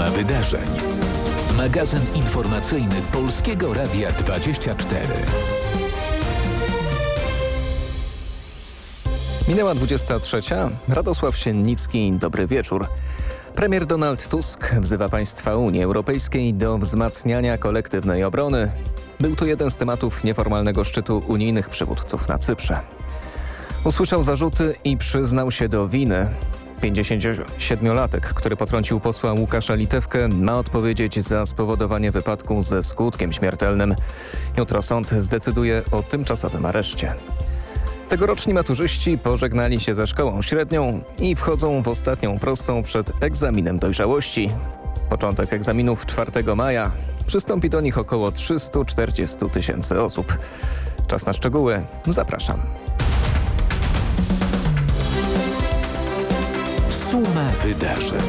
Suma wydarzeń. Magazyn informacyjny Polskiego Radia 24. Minęła 23. Radosław Siennicki, dobry wieczór. Premier Donald Tusk wzywa państwa Unii Europejskiej do wzmacniania kolektywnej obrony. Był to jeden z tematów nieformalnego szczytu unijnych przywódców na Cyprze. Usłyszał zarzuty i przyznał się do winy. 57-latek, który potrącił posła Łukasza Litewkę, ma odpowiedzieć za spowodowanie wypadku ze skutkiem śmiertelnym. Jutro sąd zdecyduje o tymczasowym areszcie. Tegoroczni maturzyści pożegnali się ze szkołą średnią i wchodzą w ostatnią prostą przed egzaminem dojrzałości. Początek egzaminów 4 maja. Przystąpi do nich około 340 tysięcy osób. Czas na szczegóły. Zapraszam. Suma wydarzeń.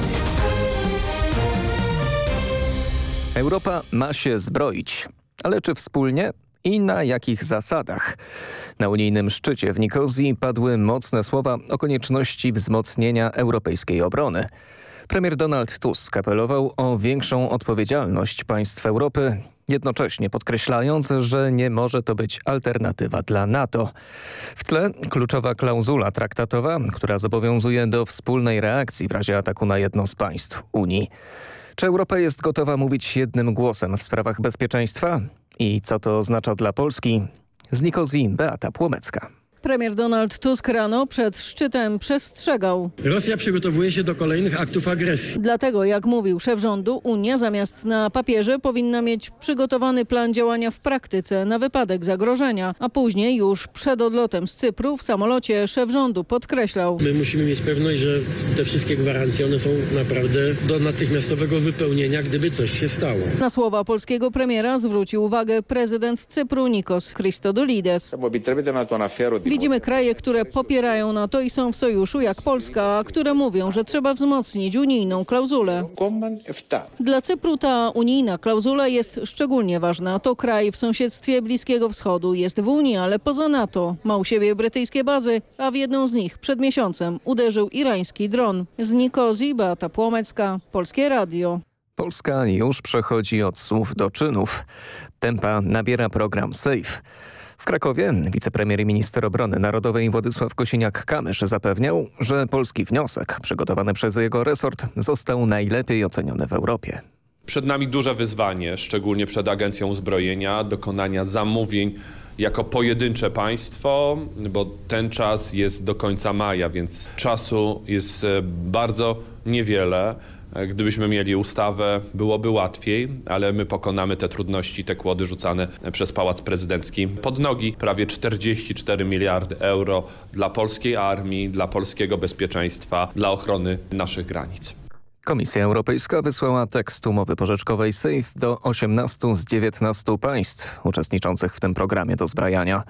Europa ma się zbroić. Ale czy wspólnie? i na jakich zasadach. Na unijnym szczycie w Nikozji padły mocne słowa o konieczności wzmocnienia europejskiej obrony. Premier Donald Tusk apelował o większą odpowiedzialność państw Europy, jednocześnie podkreślając, że nie może to być alternatywa dla NATO. W tle kluczowa klauzula traktatowa, która zobowiązuje do wspólnej reakcji w razie ataku na jedno z państw Unii. Czy Europa jest gotowa mówić jednym głosem w sprawach bezpieczeństwa? I co to oznacza dla Polski? Z Nikozji Beata Płomecka. Premier Donald Tusk rano przed szczytem przestrzegał. Rosja przygotowuje się do kolejnych aktów agresji. Dlatego, jak mówił szef rządu, Unia zamiast na papierze powinna mieć przygotowany plan działania w praktyce na wypadek zagrożenia, a później już przed odlotem z Cypru w samolocie szef rządu podkreślał. My musimy mieć pewność, że te wszystkie gwarancje one są naprawdę do natychmiastowego wypełnienia, gdyby coś się stało. Na słowa polskiego premiera zwrócił uwagę prezydent Cypru Nikos Christodoulides. Widzimy kraje, które popierają NATO i są w sojuszu jak Polska, a które mówią, że trzeba wzmocnić unijną klauzulę. Dla Cypru ta unijna klauzula jest szczególnie ważna. To kraj w sąsiedztwie Bliskiego Wschodu, jest w Unii, ale poza NATO. Ma u siebie brytyjskie bazy, a w jedną z nich przed miesiącem uderzył irański dron. Z Nikozji Beata Płomecka, Polskie Radio. Polska już przechodzi od słów do czynów. Tempa nabiera program SAFE. W Krakowie wicepremier i minister obrony narodowej Władysław Kosiniak-Kamysz zapewniał, że polski wniosek przygotowany przez jego resort został najlepiej oceniony w Europie. Przed nami duże wyzwanie, szczególnie przed Agencją Uzbrojenia, dokonania zamówień jako pojedyncze państwo, bo ten czas jest do końca maja, więc czasu jest e, bardzo niewiele. E, gdybyśmy mieli ustawę, byłoby łatwiej, ale my pokonamy te trudności, te kłody rzucane przez Pałac Prezydencki pod nogi. Prawie 44 miliardy euro dla polskiej armii, dla polskiego bezpieczeństwa, dla ochrony naszych granic. Komisja Europejska wysłała tekst umowy pożyczkowej SAFE do 18 z 19 państw uczestniczących w tym programie do zbrajania.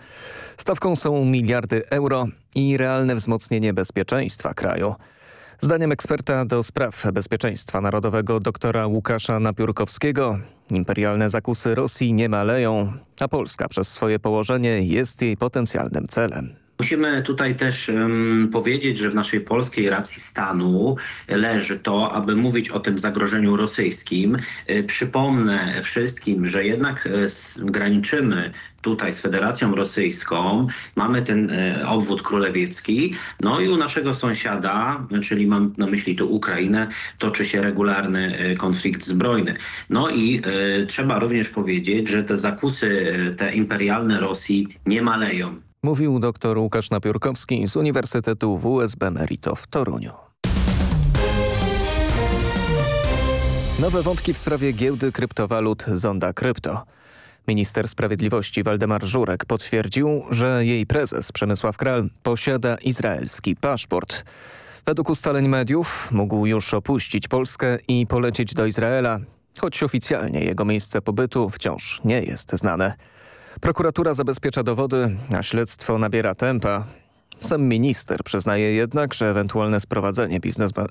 Stawką są miliardy euro i realne wzmocnienie bezpieczeństwa kraju. Zdaniem eksperta do spraw bezpieczeństwa narodowego doktora Łukasza Napiórkowskiego imperialne zakusy Rosji nie maleją, a Polska przez swoje położenie jest jej potencjalnym celem. Musimy tutaj też um, powiedzieć, że w naszej polskiej racji stanu leży to, aby mówić o tym zagrożeniu rosyjskim. E, przypomnę wszystkim, że jednak e, graniczymy tutaj z Federacją Rosyjską, mamy ten e, obwód królewiecki, no i u naszego sąsiada, czyli mam na myśli tu Ukrainę, toczy się regularny konflikt zbrojny. No i trzeba również powiedzieć, że te zakusy, te imperialne Rosji nie maleją. Mówił dr Łukasz Napiórkowski z Uniwersytetu WSB Merito w Toruniu. Nowe wątki w sprawie giełdy kryptowalut Zonda Krypto. Minister Sprawiedliwości Waldemar Żurek potwierdził, że jej prezes Przemysław Kral posiada izraelski paszport. Według ustaleń mediów mógł już opuścić Polskę i polecieć do Izraela, choć oficjalnie jego miejsce pobytu wciąż nie jest znane. Prokuratura zabezpiecza dowody, a śledztwo nabiera tempa. Sam minister przyznaje jednak, że ewentualne sprowadzenie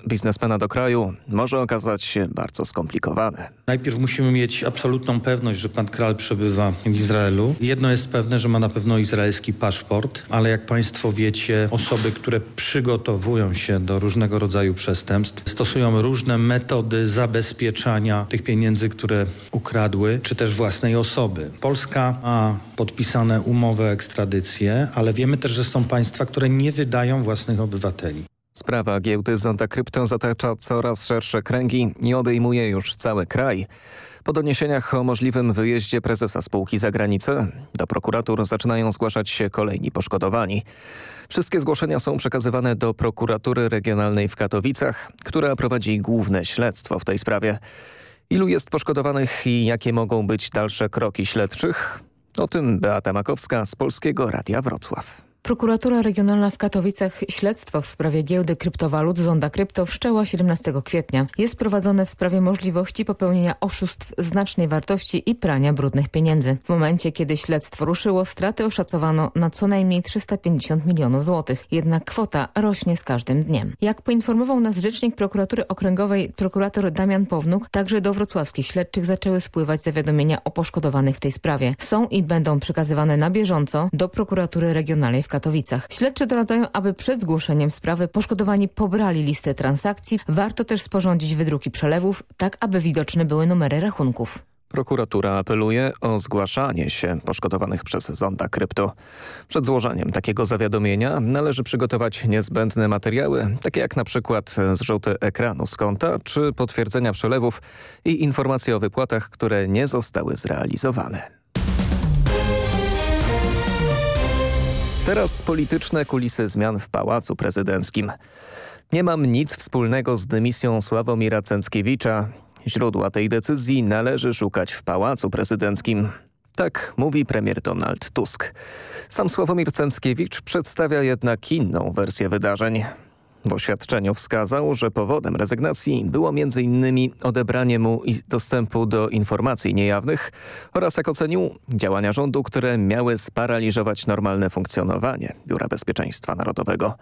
biznesmena do kraju może okazać się bardzo skomplikowane. Najpierw musimy mieć absolutną pewność, że pan Kral przebywa w Izraelu. Jedno jest pewne, że ma na pewno izraelski paszport, ale jak państwo wiecie, osoby, które przygotowują się do różnego rodzaju przestępstw, stosują różne metody zabezpieczania tych pieniędzy, które ukradły, czy też własnej osoby. Polska ma podpisane umowy o ekstradycję, ale wiemy też, że są państwa, które nie wydają własnych obywateli. Sprawa giełdy Zonda Krypto zatacza coraz szersze kręgi i obejmuje już cały kraj. Po doniesieniach o możliwym wyjeździe prezesa spółki za granicę do prokuratur zaczynają zgłaszać się kolejni poszkodowani. Wszystkie zgłoszenia są przekazywane do prokuratury regionalnej w Katowicach, która prowadzi główne śledztwo w tej sprawie. Ilu jest poszkodowanych i jakie mogą być dalsze kroki śledczych? O tym Beata Makowska z Polskiego Radia Wrocław. Prokuratura Regionalna w Katowicach śledztwo w sprawie giełdy kryptowalut Zonda Krypto wszczęła 17 kwietnia. Jest prowadzone w sprawie możliwości popełnienia oszustw znacznej wartości i prania brudnych pieniędzy. W momencie, kiedy śledztwo ruszyło, straty oszacowano na co najmniej 350 milionów złotych. Jednak kwota rośnie z każdym dniem. Jak poinformował nas rzecznik prokuratury okręgowej prokurator Damian Pownuk, także do wrocławskich śledczych zaczęły spływać zawiadomienia o poszkodowanych w tej sprawie. Są i będą przekazywane na bieżąco do prokuratury regionalnej w Katowicach. Śledczy doradzają, aby przed zgłoszeniem sprawy poszkodowani pobrali listę transakcji. Warto też sporządzić wydruki przelewów, tak aby widoczne były numery rachunków. Prokuratura apeluje o zgłaszanie się poszkodowanych przez Zonda Krypto. Przed złożeniem takiego zawiadomienia należy przygotować niezbędne materiały, takie jak na przykład zrzuty ekranu z konta czy potwierdzenia przelewów i informacje o wypłatach, które nie zostały zrealizowane. Teraz polityczne kulisy zmian w Pałacu Prezydenckim. Nie mam nic wspólnego z dymisją Sławomira Cęckiewicza. Źródła tej decyzji należy szukać w Pałacu Prezydenckim. Tak mówi premier Donald Tusk. Sam Sławomir Cęckiewicz przedstawia jednak inną wersję wydarzeń. W oświadczeniu wskazał, że powodem rezygnacji było m.in. odebranie mu dostępu do informacji niejawnych oraz, jak ocenił, działania rządu, które miały sparaliżować normalne funkcjonowanie Biura Bezpieczeństwa Narodowego.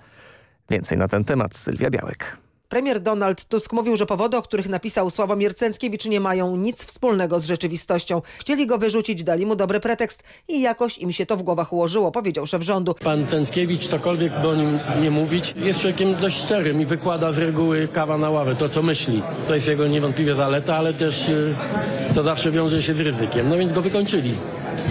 Więcej na ten temat Sylwia Białek. Premier Donald Tusk mówił, że powody, o których napisał Sławomir Cęckiewicz nie mają nic wspólnego z rzeczywistością. Chcieli go wyrzucić, dali mu dobry pretekst i jakoś im się to w głowach ułożyło, powiedział szef rządu. Pan Cęckiewicz, cokolwiek by o nim nie mówić, jest człowiekiem dość szczerym i wykłada z reguły kawa na ławę, to co myśli. To jest jego niewątpliwie zaleta, ale też yy, to zawsze wiąże się z ryzykiem. No więc go wykończyli.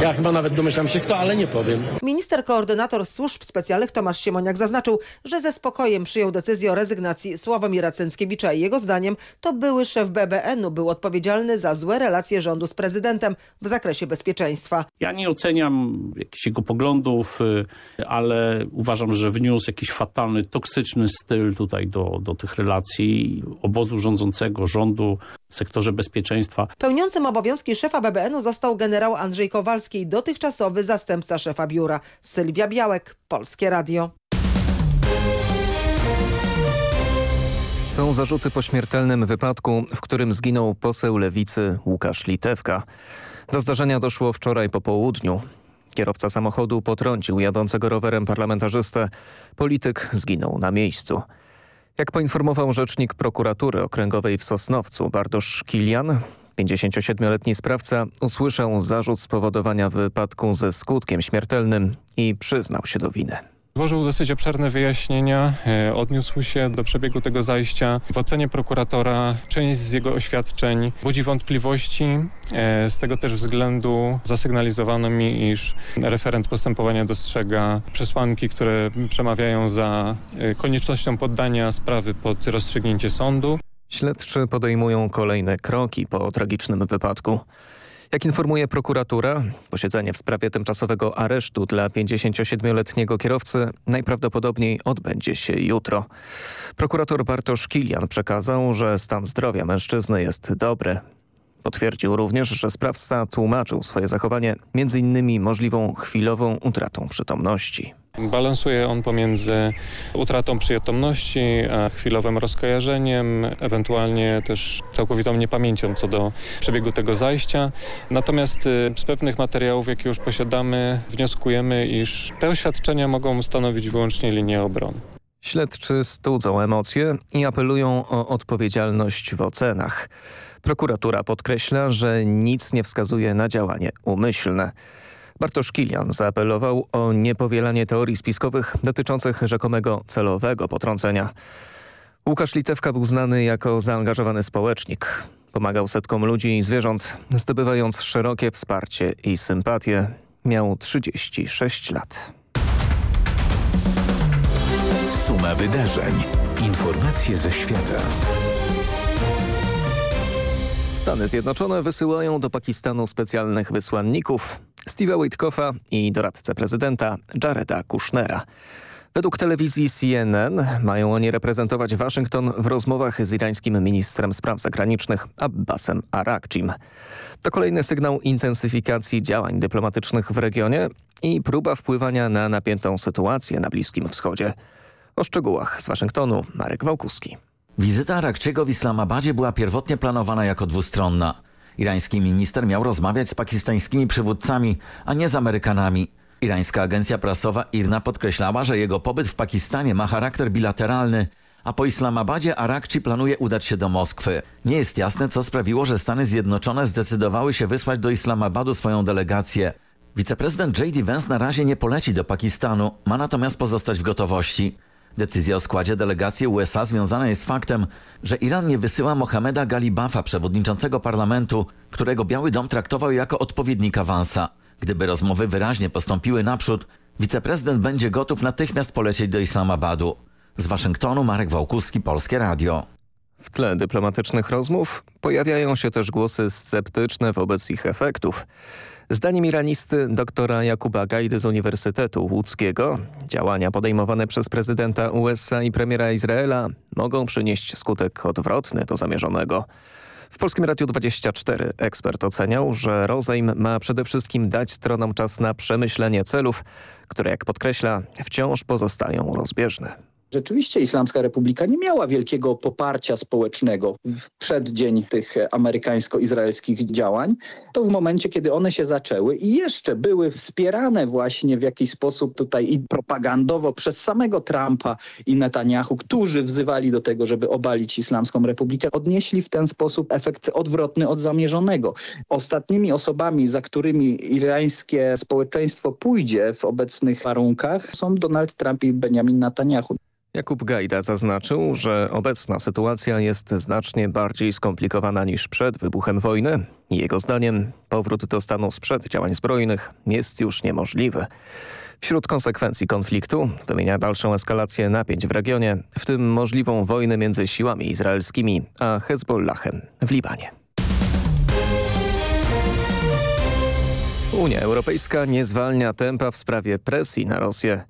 Ja chyba nawet domyślam się kto, ale nie powiem. Minister koordynator służb specjalnych Tomasz Siemoniak zaznaczył, że ze spokojem przyjął decyzję o rezygnacji Sławomira Cęckiewicza i jego zdaniem to były szef BBN-u był odpowiedzialny za złe relacje rządu z prezydentem w zakresie bezpieczeństwa. Ja nie oceniam jakichś jego poglądów, y, ale uważam, że wniósł jakiś fatalny, toksyczny styl tutaj do, do tych relacji obozu rządzącego, rządu w sektorze bezpieczeństwa. Pełniącym obowiązki szefa BBN-u został generał Andrzej Kowalski, dotychczasowy zastępca szefa biura. Sylwia Białek, Polskie Radio. Są zarzuty po śmiertelnym wypadku, w którym zginął poseł lewicy Łukasz Litewka. Do zdarzenia doszło wczoraj po południu. Kierowca samochodu potrącił jadącego rowerem parlamentarzystę. Polityk zginął na miejscu. Jak poinformował rzecznik prokuratury okręgowej w Sosnowcu Bartosz Kilian, 57-letni sprawca usłyszał zarzut spowodowania wypadku ze skutkiem śmiertelnym i przyznał się do winy. Złożył dosyć obszerne wyjaśnienia, e, odniósł się do przebiegu tego zajścia. W ocenie prokuratora część z jego oświadczeń budzi wątpliwości. E, z tego też względu zasygnalizowano mi, iż referent postępowania dostrzega przesłanki, które przemawiają za e, koniecznością poddania sprawy pod rozstrzygnięcie sądu. Śledczy podejmują kolejne kroki po tragicznym wypadku. Jak informuje prokuratura, posiedzenie w sprawie tymczasowego aresztu dla 57-letniego kierowcy najprawdopodobniej odbędzie się jutro. Prokurator Bartosz Kilian przekazał, że stan zdrowia mężczyzny jest dobry. Potwierdził również, że sprawca tłumaczył swoje zachowanie m.in. możliwą chwilową utratą przytomności. Balansuje on pomiędzy utratą przytomności, a chwilowym rozkojarzeniem, ewentualnie też całkowitą niepamięcią co do przebiegu tego zajścia. Natomiast y, z pewnych materiałów, jakie już posiadamy, wnioskujemy, iż te oświadczenia mogą stanowić wyłącznie linię obrony. Śledczy studzą emocje i apelują o odpowiedzialność w ocenach. Prokuratura podkreśla, że nic nie wskazuje na działanie umyślne. Bartosz Kilian zaapelował o niepowielanie teorii spiskowych dotyczących rzekomego celowego potrącenia. Łukasz Litewka był znany jako zaangażowany społecznik. Pomagał setkom ludzi i zwierząt, zdobywając szerokie wsparcie i sympatię. Miał 36 lat. Suma wydarzeń. Informacje ze świata. Stany Zjednoczone wysyłają do Pakistanu specjalnych wysłanników Steve'a Witkoffa i doradcę prezydenta Jareda Kushnera. Według telewizji CNN mają oni reprezentować Waszyngton w rozmowach z irańskim ministrem spraw zagranicznych Abbasem Arakcim. To kolejny sygnał intensyfikacji działań dyplomatycznych w regionie i próba wpływania na napiętą sytuację na Bliskim Wschodzie. O szczegółach z Waszyngtonu Marek Wałkuski. Wizyta Arakciego w Islamabadzie była pierwotnie planowana jako dwustronna. Irański minister miał rozmawiać z pakistańskimi przywódcami, a nie z Amerykanami. Irańska agencja prasowa IRNA podkreślała, że jego pobyt w Pakistanie ma charakter bilateralny, a po Islamabadzie Arakci planuje udać się do Moskwy. Nie jest jasne, co sprawiło, że Stany Zjednoczone zdecydowały się wysłać do Islamabadu swoją delegację. Wiceprezydent J.D. Vance na razie nie poleci do Pakistanu, ma natomiast pozostać w gotowości. Decyzja o składzie delegacji USA związana jest z faktem, że Iran nie wysyła Mohameda Galibafa, przewodniczącego parlamentu, którego Biały Dom traktował jako odpowiednika Vansa. Gdyby rozmowy wyraźnie postąpiły naprzód, wiceprezydent będzie gotów natychmiast polecieć do Islamabadu. Z Waszyngtonu Marek Wałkuski, Polskie Radio. W tle dyplomatycznych rozmów pojawiają się też głosy sceptyczne wobec ich efektów. Zdaniem iranisty doktora Jakuba Gajdy z Uniwersytetu Łódzkiego działania podejmowane przez prezydenta USA i premiera Izraela mogą przynieść skutek odwrotny do zamierzonego. W Polskim Radiu 24 ekspert oceniał, że rozejm ma przede wszystkim dać stronom czas na przemyślenie celów, które jak podkreśla wciąż pozostają rozbieżne. Rzeczywiście Islamska Republika nie miała wielkiego poparcia społecznego w przeddzień tych amerykańsko-izraelskich działań. To w momencie, kiedy one się zaczęły i jeszcze były wspierane właśnie w jakiś sposób tutaj i propagandowo przez samego Trumpa i Netanyahu, którzy wzywali do tego, żeby obalić Islamską Republikę, odnieśli w ten sposób efekt odwrotny od zamierzonego. Ostatnimi osobami, za którymi irańskie społeczeństwo pójdzie w obecnych warunkach są Donald Trump i Benjamin Netanyahu. Jakub Gajda zaznaczył, że obecna sytuacja jest znacznie bardziej skomplikowana niż przed wybuchem wojny. Jego zdaniem powrót do stanu sprzed działań zbrojnych jest już niemożliwy. Wśród konsekwencji konfliktu wymienia dalszą eskalację napięć w regionie, w tym możliwą wojnę między siłami izraelskimi a Hezbollahem w Libanie. Unia Europejska nie zwalnia tempa w sprawie presji na Rosję.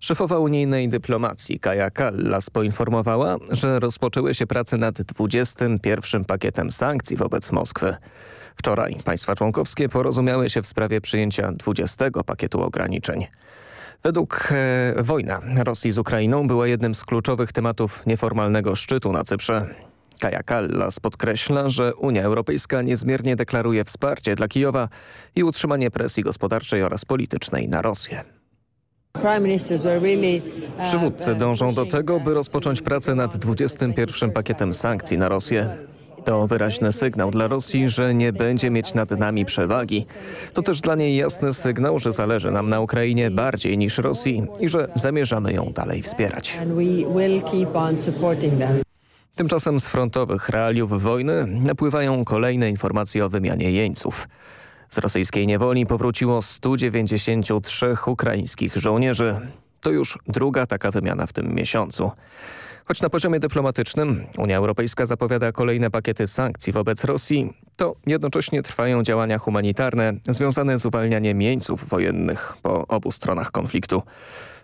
Szefowa unijnej dyplomacji Kaja Kallas poinformowała, że rozpoczęły się prace nad 21 pakietem sankcji wobec Moskwy. Wczoraj państwa członkowskie porozumiały się w sprawie przyjęcia 20 pakietu ograniczeń. Według e, wojna Rosji z Ukrainą była jednym z kluczowych tematów nieformalnego szczytu na Cyprze. Kaja Kallas podkreśla, że Unia Europejska niezmiernie deklaruje wsparcie dla Kijowa i utrzymanie presji gospodarczej oraz politycznej na Rosję. Przywódcy dążą do tego, by rozpocząć pracę nad 21 pakietem sankcji na Rosję. To wyraźny sygnał dla Rosji, że nie będzie mieć nad nami przewagi. To też dla niej jasny sygnał, że zależy nam na Ukrainie bardziej niż Rosji i że zamierzamy ją dalej wspierać. Tymczasem z frontowych realiów wojny napływają kolejne informacje o wymianie jeńców. Z rosyjskiej niewoli powróciło 193 ukraińskich żołnierzy. To już druga taka wymiana w tym miesiącu. Choć na poziomie dyplomatycznym Unia Europejska zapowiada kolejne pakiety sankcji wobec Rosji, to jednocześnie trwają działania humanitarne związane z uwalnianiem jeńców wojennych po obu stronach konfliktu.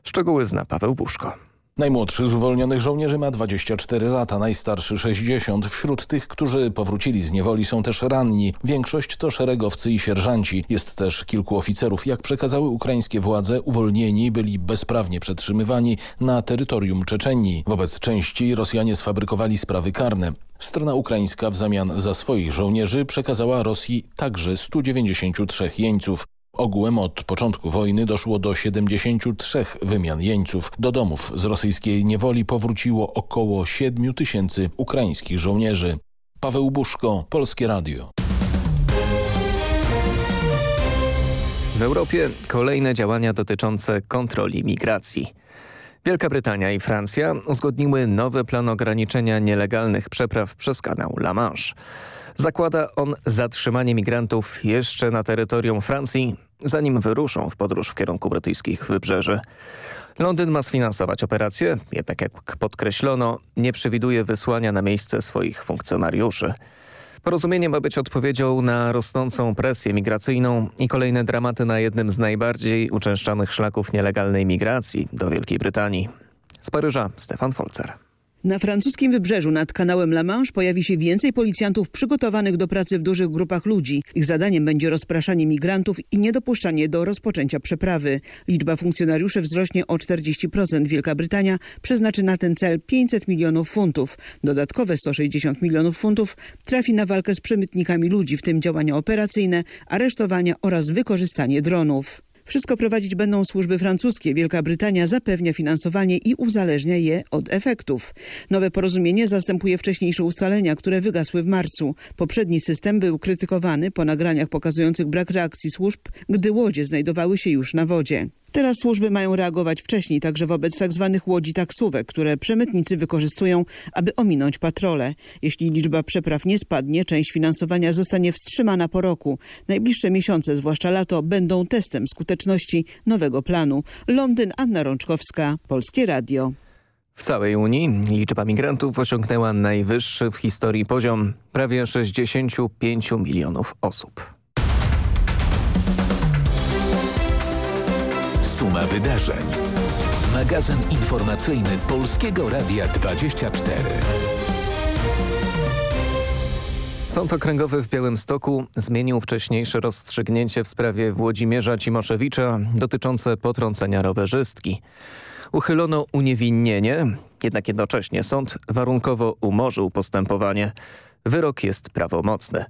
Szczegóły zna Paweł Buszko. Najmłodszy z uwolnionych żołnierzy ma 24 lata, najstarszy 60. Wśród tych, którzy powrócili z niewoli są też ranni. Większość to szeregowcy i sierżanci. Jest też kilku oficerów. Jak przekazały ukraińskie władze, uwolnieni byli bezprawnie przetrzymywani na terytorium Czeczenii. Wobec części Rosjanie sfabrykowali sprawy karne. Strona ukraińska w zamian za swoich żołnierzy przekazała Rosji także 193 jeńców. Ogółem od początku wojny doszło do 73 wymian jeńców. Do domów z rosyjskiej niewoli powróciło około 7 tysięcy ukraińskich żołnierzy. Paweł Buszko, Polskie Radio. W Europie kolejne działania dotyczące kontroli migracji. Wielka Brytania i Francja uzgodniły nowy plan ograniczenia nielegalnych przepraw przez kanał La Manche. Zakłada on zatrzymanie migrantów jeszcze na terytorium Francji, zanim wyruszą w podróż w kierunku brytyjskich wybrzeży. Londyn ma sfinansować operację, jednak jak podkreślono, nie przewiduje wysłania na miejsce swoich funkcjonariuszy. Porozumienie ma być odpowiedzią na rosnącą presję migracyjną i kolejne dramaty na jednym z najbardziej uczęszczanych szlaków nielegalnej migracji do Wielkiej Brytanii. Z Paryża Stefan Folzer. Na francuskim wybrzeżu nad kanałem La Manche pojawi się więcej policjantów przygotowanych do pracy w dużych grupach ludzi. Ich zadaniem będzie rozpraszanie migrantów i niedopuszczanie do rozpoczęcia przeprawy. Liczba funkcjonariuszy wzrośnie o 40%. Wielka Brytania przeznaczy na ten cel 500 milionów funtów. Dodatkowe 160 milionów funtów trafi na walkę z przemytnikami ludzi, w tym działania operacyjne, aresztowania oraz wykorzystanie dronów. Wszystko prowadzić będą służby francuskie. Wielka Brytania zapewnia finansowanie i uzależnia je od efektów. Nowe porozumienie zastępuje wcześniejsze ustalenia, które wygasły w marcu. Poprzedni system był krytykowany po nagraniach pokazujących brak reakcji służb, gdy łodzie znajdowały się już na wodzie. Teraz służby mają reagować wcześniej, także wobec tzw. Tak łodzi taksówek, które przemytnicy wykorzystują, aby ominąć patrole. Jeśli liczba przepraw nie spadnie, część finansowania zostanie wstrzymana po roku. Najbliższe miesiące, zwłaszcza lato, będą testem skuteczności nowego planu. Londyn, Anna Rączkowska, Polskie Radio. W całej Unii liczba migrantów osiągnęła najwyższy w historii poziom prawie 65 milionów osób. Suma wydarzeń. Magazyn informacyjny Polskiego Radia 24. Sąd Okręgowy w Białymstoku zmienił wcześniejsze rozstrzygnięcie w sprawie Włodzimierza Cimoszewicza dotyczące potrącenia rowerzystki. Uchylono uniewinnienie, jednak jednocześnie sąd warunkowo umorzył postępowanie. Wyrok jest prawomocny.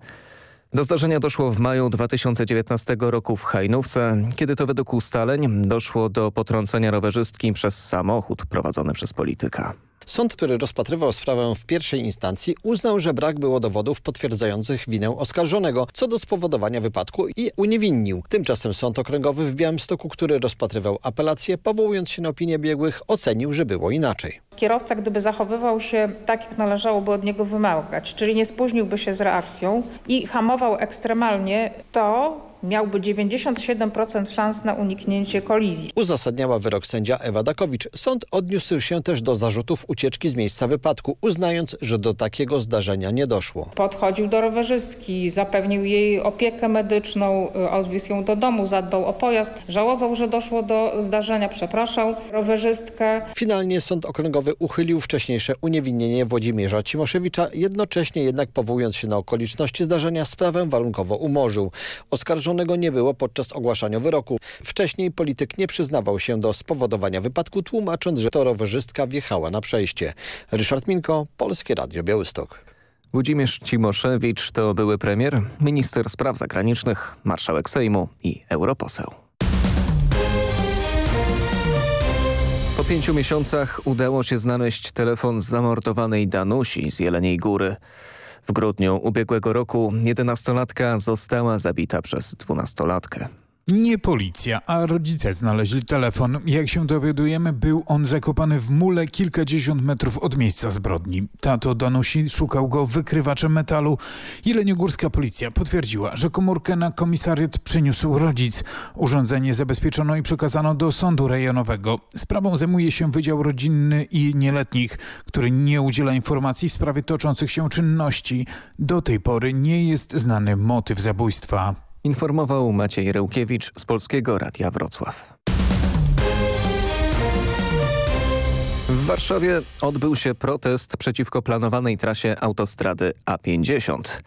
Do zdarzenia doszło w maju 2019 roku w Hajnówce, kiedy to według ustaleń doszło do potrącenia rowerzystki przez samochód prowadzony przez polityka. Sąd, który rozpatrywał sprawę w pierwszej instancji uznał, że brak było dowodów potwierdzających winę oskarżonego co do spowodowania wypadku i uniewinnił. Tymczasem Sąd Okręgowy w Białymstoku, który rozpatrywał apelację, powołując się na opinię biegłych, ocenił, że było inaczej. Kierowca, gdyby zachowywał się tak, jak należałoby od niego wymagać, czyli nie spóźniłby się z reakcją i hamował ekstremalnie, to miałby 97% szans na uniknięcie kolizji. Uzasadniała wyrok sędzia Ewa Dakowicz. Sąd odniósł się też do zarzutów ucieczki z miejsca wypadku, uznając, że do takiego zdarzenia nie doszło. Podchodził do rowerzystki, zapewnił jej opiekę medyczną, y, odwiózł ją do domu, zadbał o pojazd, żałował, że doszło do zdarzenia, przepraszał rowerzystkę. Finalnie Sąd Okręgowy uchylił wcześniejsze uniewinnienie Włodzimierza Cimoszewicza, jednocześnie jednak powołując się na okoliczności zdarzenia sprawę warunkowo umorzył. Oskarżony nie było podczas ogłaszania wyroku. Wcześniej polityk nie przyznawał się do spowodowania wypadku, tłumacząc, że to rowerzystka wjechała na przejście. Ryszard Minko, Polskie Radio Białystok. Włodzimierz Cimoszewicz to były premier, minister spraw zagranicznych, marszałek Sejmu i europoseł. Po pięciu miesiącach udało się znaleźć telefon zamordowanej Danusi z Jeleniej Góry. W grudniu ubiegłego roku jedenastolatka została zabita przez dwunastolatkę. Nie policja, a rodzice znaleźli telefon. Jak się dowiadujemy, był on zakopany w mule kilkadziesiąt metrów od miejsca zbrodni. Tato Danusi szukał go wykrywaczem metalu. Jeleniogórska policja potwierdziła, że komórkę na komisariat przyniósł rodzic. Urządzenie zabezpieczono i przekazano do sądu rejonowego. Sprawą zajmuje się Wydział Rodzinny i Nieletnich, który nie udziela informacji w sprawie toczących się czynności. Do tej pory nie jest znany motyw zabójstwa. Informował Maciej Rełkiewicz z Polskiego Radia Wrocław. W Warszawie odbył się protest przeciwko planowanej trasie autostrady A50.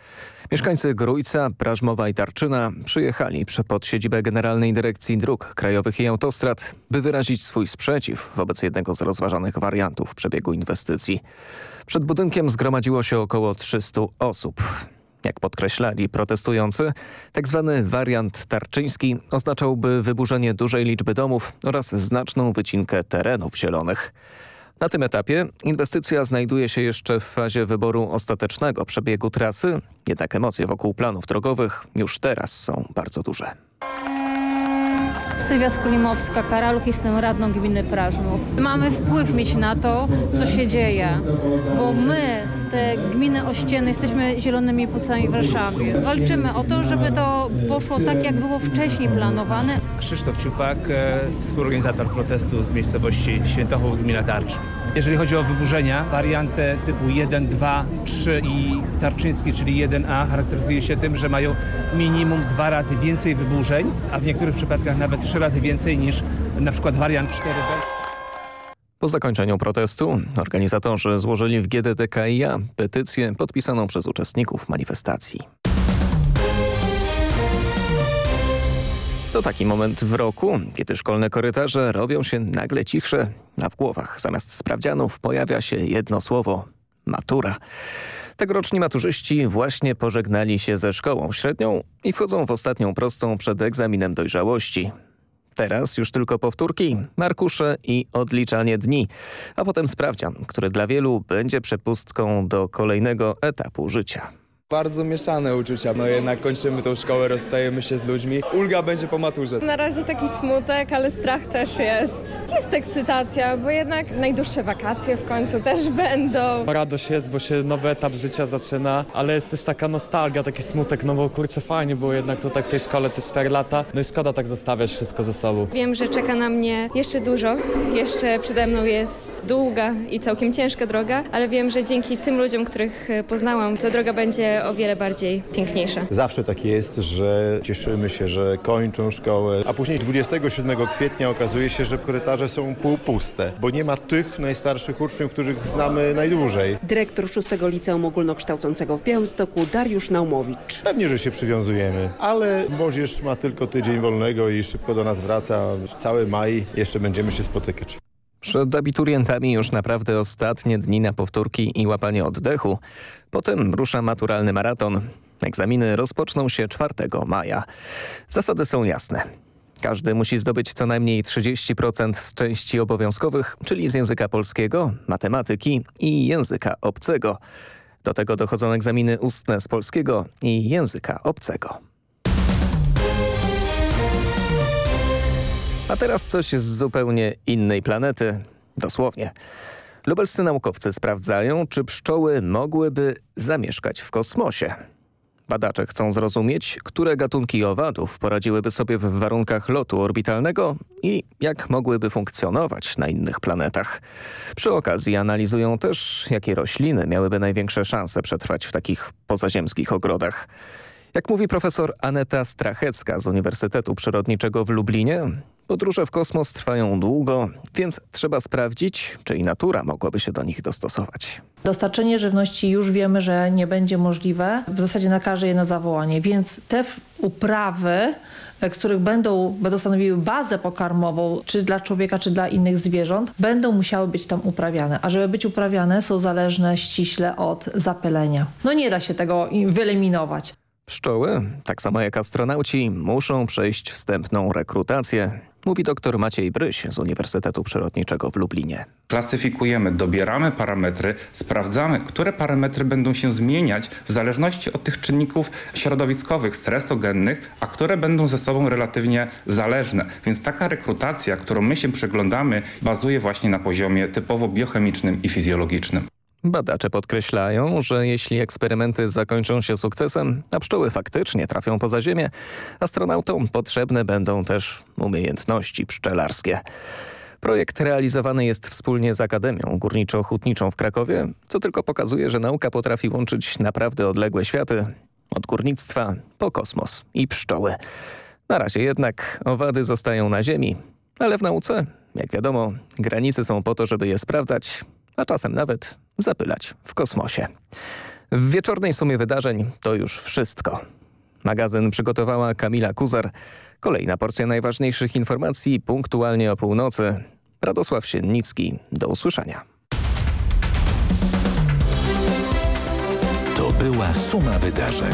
Mieszkańcy Grójca, Prażmowa i Tarczyna przyjechali pod siedzibę Generalnej Dyrekcji Dróg Krajowych i Autostrad, by wyrazić swój sprzeciw wobec jednego z rozważanych wariantów przebiegu inwestycji. Przed budynkiem zgromadziło się około 300 osób. Jak podkreślali protestujący, tzw. Tak wariant tarczyński oznaczałby wyburzenie dużej liczby domów oraz znaczną wycinkę terenów zielonych. Na tym etapie inwestycja znajduje się jeszcze w fazie wyboru ostatecznego przebiegu trasy, jednak emocje wokół planów drogowych już teraz są bardzo duże. Sylwia Skulimowska, Karaluch, jestem radną gminy Prażnów. Mamy wpływ mieć na to, co się dzieje, bo my, te gminy ościenne, jesteśmy zielonymi płucami w Warszawie. Walczymy o to, żeby to poszło tak, jak było wcześniej planowane. Krzysztof Ciupak, e, współorganizator protestu z miejscowości Świętochów, gmina Tarczy. Jeżeli chodzi o wyburzenia, warianty typu 1, 2, 3 i tarczyński, czyli 1A charakteryzuje się tym, że mają minimum dwa razy więcej wyburzeń, a w niektórych przypadkach nawet trzy razy więcej niż na przykład wariant 4B. Po zakończeniu protestu organizatorzy złożyli w GDDKiA petycję podpisaną przez uczestników manifestacji. To taki moment w roku, kiedy szkolne korytarze robią się nagle cichsze, a w głowach zamiast sprawdzianów pojawia się jedno słowo – matura. Tegoroczni maturzyści właśnie pożegnali się ze szkołą średnią i wchodzą w ostatnią prostą przed egzaminem dojrzałości. Teraz już tylko powtórki, markusze i odliczanie dni, a potem sprawdzian, który dla wielu będzie przepustką do kolejnego etapu życia. Bardzo mieszane uczucia, no jednak kończymy tą szkołę, rozstajemy się z ludźmi. Ulga będzie po maturze. Na razie taki smutek, ale strach też jest. Jest ekscytacja, bo jednak najdłuższe wakacje w końcu też będą. Radość jest, bo się nowy etap życia zaczyna, ale jest też taka nostalgia, taki smutek, no bo kurczę fajnie było jednak tutaj w tej szkole te 4 lata, no i szkoda tak zostawiać wszystko ze sobą. Wiem, że czeka na mnie jeszcze dużo, jeszcze przede mną jest długa i całkiem ciężka droga, ale wiem, że dzięki tym ludziom, których poznałam, ta droga będzie o wiele bardziej piękniejsze. Zawsze tak jest, że cieszymy się, że kończą szkołę, a później 27 kwietnia okazuje się, że korytarze są półpuste, bo nie ma tych najstarszych uczniów, których znamy najdłużej. Dyrektor 6 Liceum Ogólnokształcącego w Białymstoku Dariusz Naumowicz. Pewnie, że się przywiązujemy, ale młodzież ma tylko tydzień wolnego i szybko do nas wraca. Cały maj jeszcze będziemy się spotykać. Przed abiturientami już naprawdę ostatnie dni na powtórki i łapanie oddechu. Potem rusza maturalny maraton. Egzaminy rozpoczną się 4 maja. Zasady są jasne. Każdy musi zdobyć co najmniej 30% z części obowiązkowych, czyli z języka polskiego, matematyki i języka obcego. Do tego dochodzą egzaminy ustne z polskiego i języka obcego. A teraz coś z zupełnie innej planety. Dosłownie. Lubelscy naukowcy sprawdzają, czy pszczoły mogłyby zamieszkać w kosmosie. Badacze chcą zrozumieć, które gatunki owadów poradziłyby sobie w warunkach lotu orbitalnego i jak mogłyby funkcjonować na innych planetach. Przy okazji analizują też, jakie rośliny miałyby największe szanse przetrwać w takich pozaziemskich ogrodach. Jak mówi profesor Aneta Strachecka z Uniwersytetu Przyrodniczego w Lublinie, podróże w kosmos trwają długo, więc trzeba sprawdzić, czy i natura mogłaby się do nich dostosować. Dostarczenie żywności już wiemy, że nie będzie możliwe w zasadzie na każde jedno zawołanie, więc te uprawy z których będą, będą stanowiły bazę pokarmową, czy dla człowieka, czy dla innych zwierząt, będą musiały być tam uprawiane. A żeby być uprawiane, są zależne ściśle od zapylenia. No nie da się tego wyeliminować. Pszczoły, tak samo jak astronauci, muszą przejść wstępną rekrutację, mówi dr Maciej Bryś z Uniwersytetu Przyrodniczego w Lublinie. Klasyfikujemy, dobieramy parametry, sprawdzamy, które parametry będą się zmieniać w zależności od tych czynników środowiskowych, stresogennych, a które będą ze sobą relatywnie zależne. Więc taka rekrutacja, którą my się przyglądamy, bazuje właśnie na poziomie typowo biochemicznym i fizjologicznym. Badacze podkreślają, że jeśli eksperymenty zakończą się sukcesem, a pszczoły faktycznie trafią poza Ziemię, astronautom potrzebne będą też umiejętności pszczelarskie. Projekt realizowany jest wspólnie z Akademią Górniczo-Hutniczą w Krakowie, co tylko pokazuje, że nauka potrafi łączyć naprawdę odległe światy, od górnictwa po kosmos i pszczoły. Na razie jednak owady zostają na Ziemi, Ale w nauce, jak wiadomo, granice są po to, żeby je sprawdzać, a czasem nawet zapylać w kosmosie. W wieczornej sumie wydarzeń to już wszystko. Magazyn przygotowała Kamila Kuzar. Kolejna porcja najważniejszych informacji punktualnie o północy. Radosław Siennicki. Do usłyszenia. To była suma wydarzeń.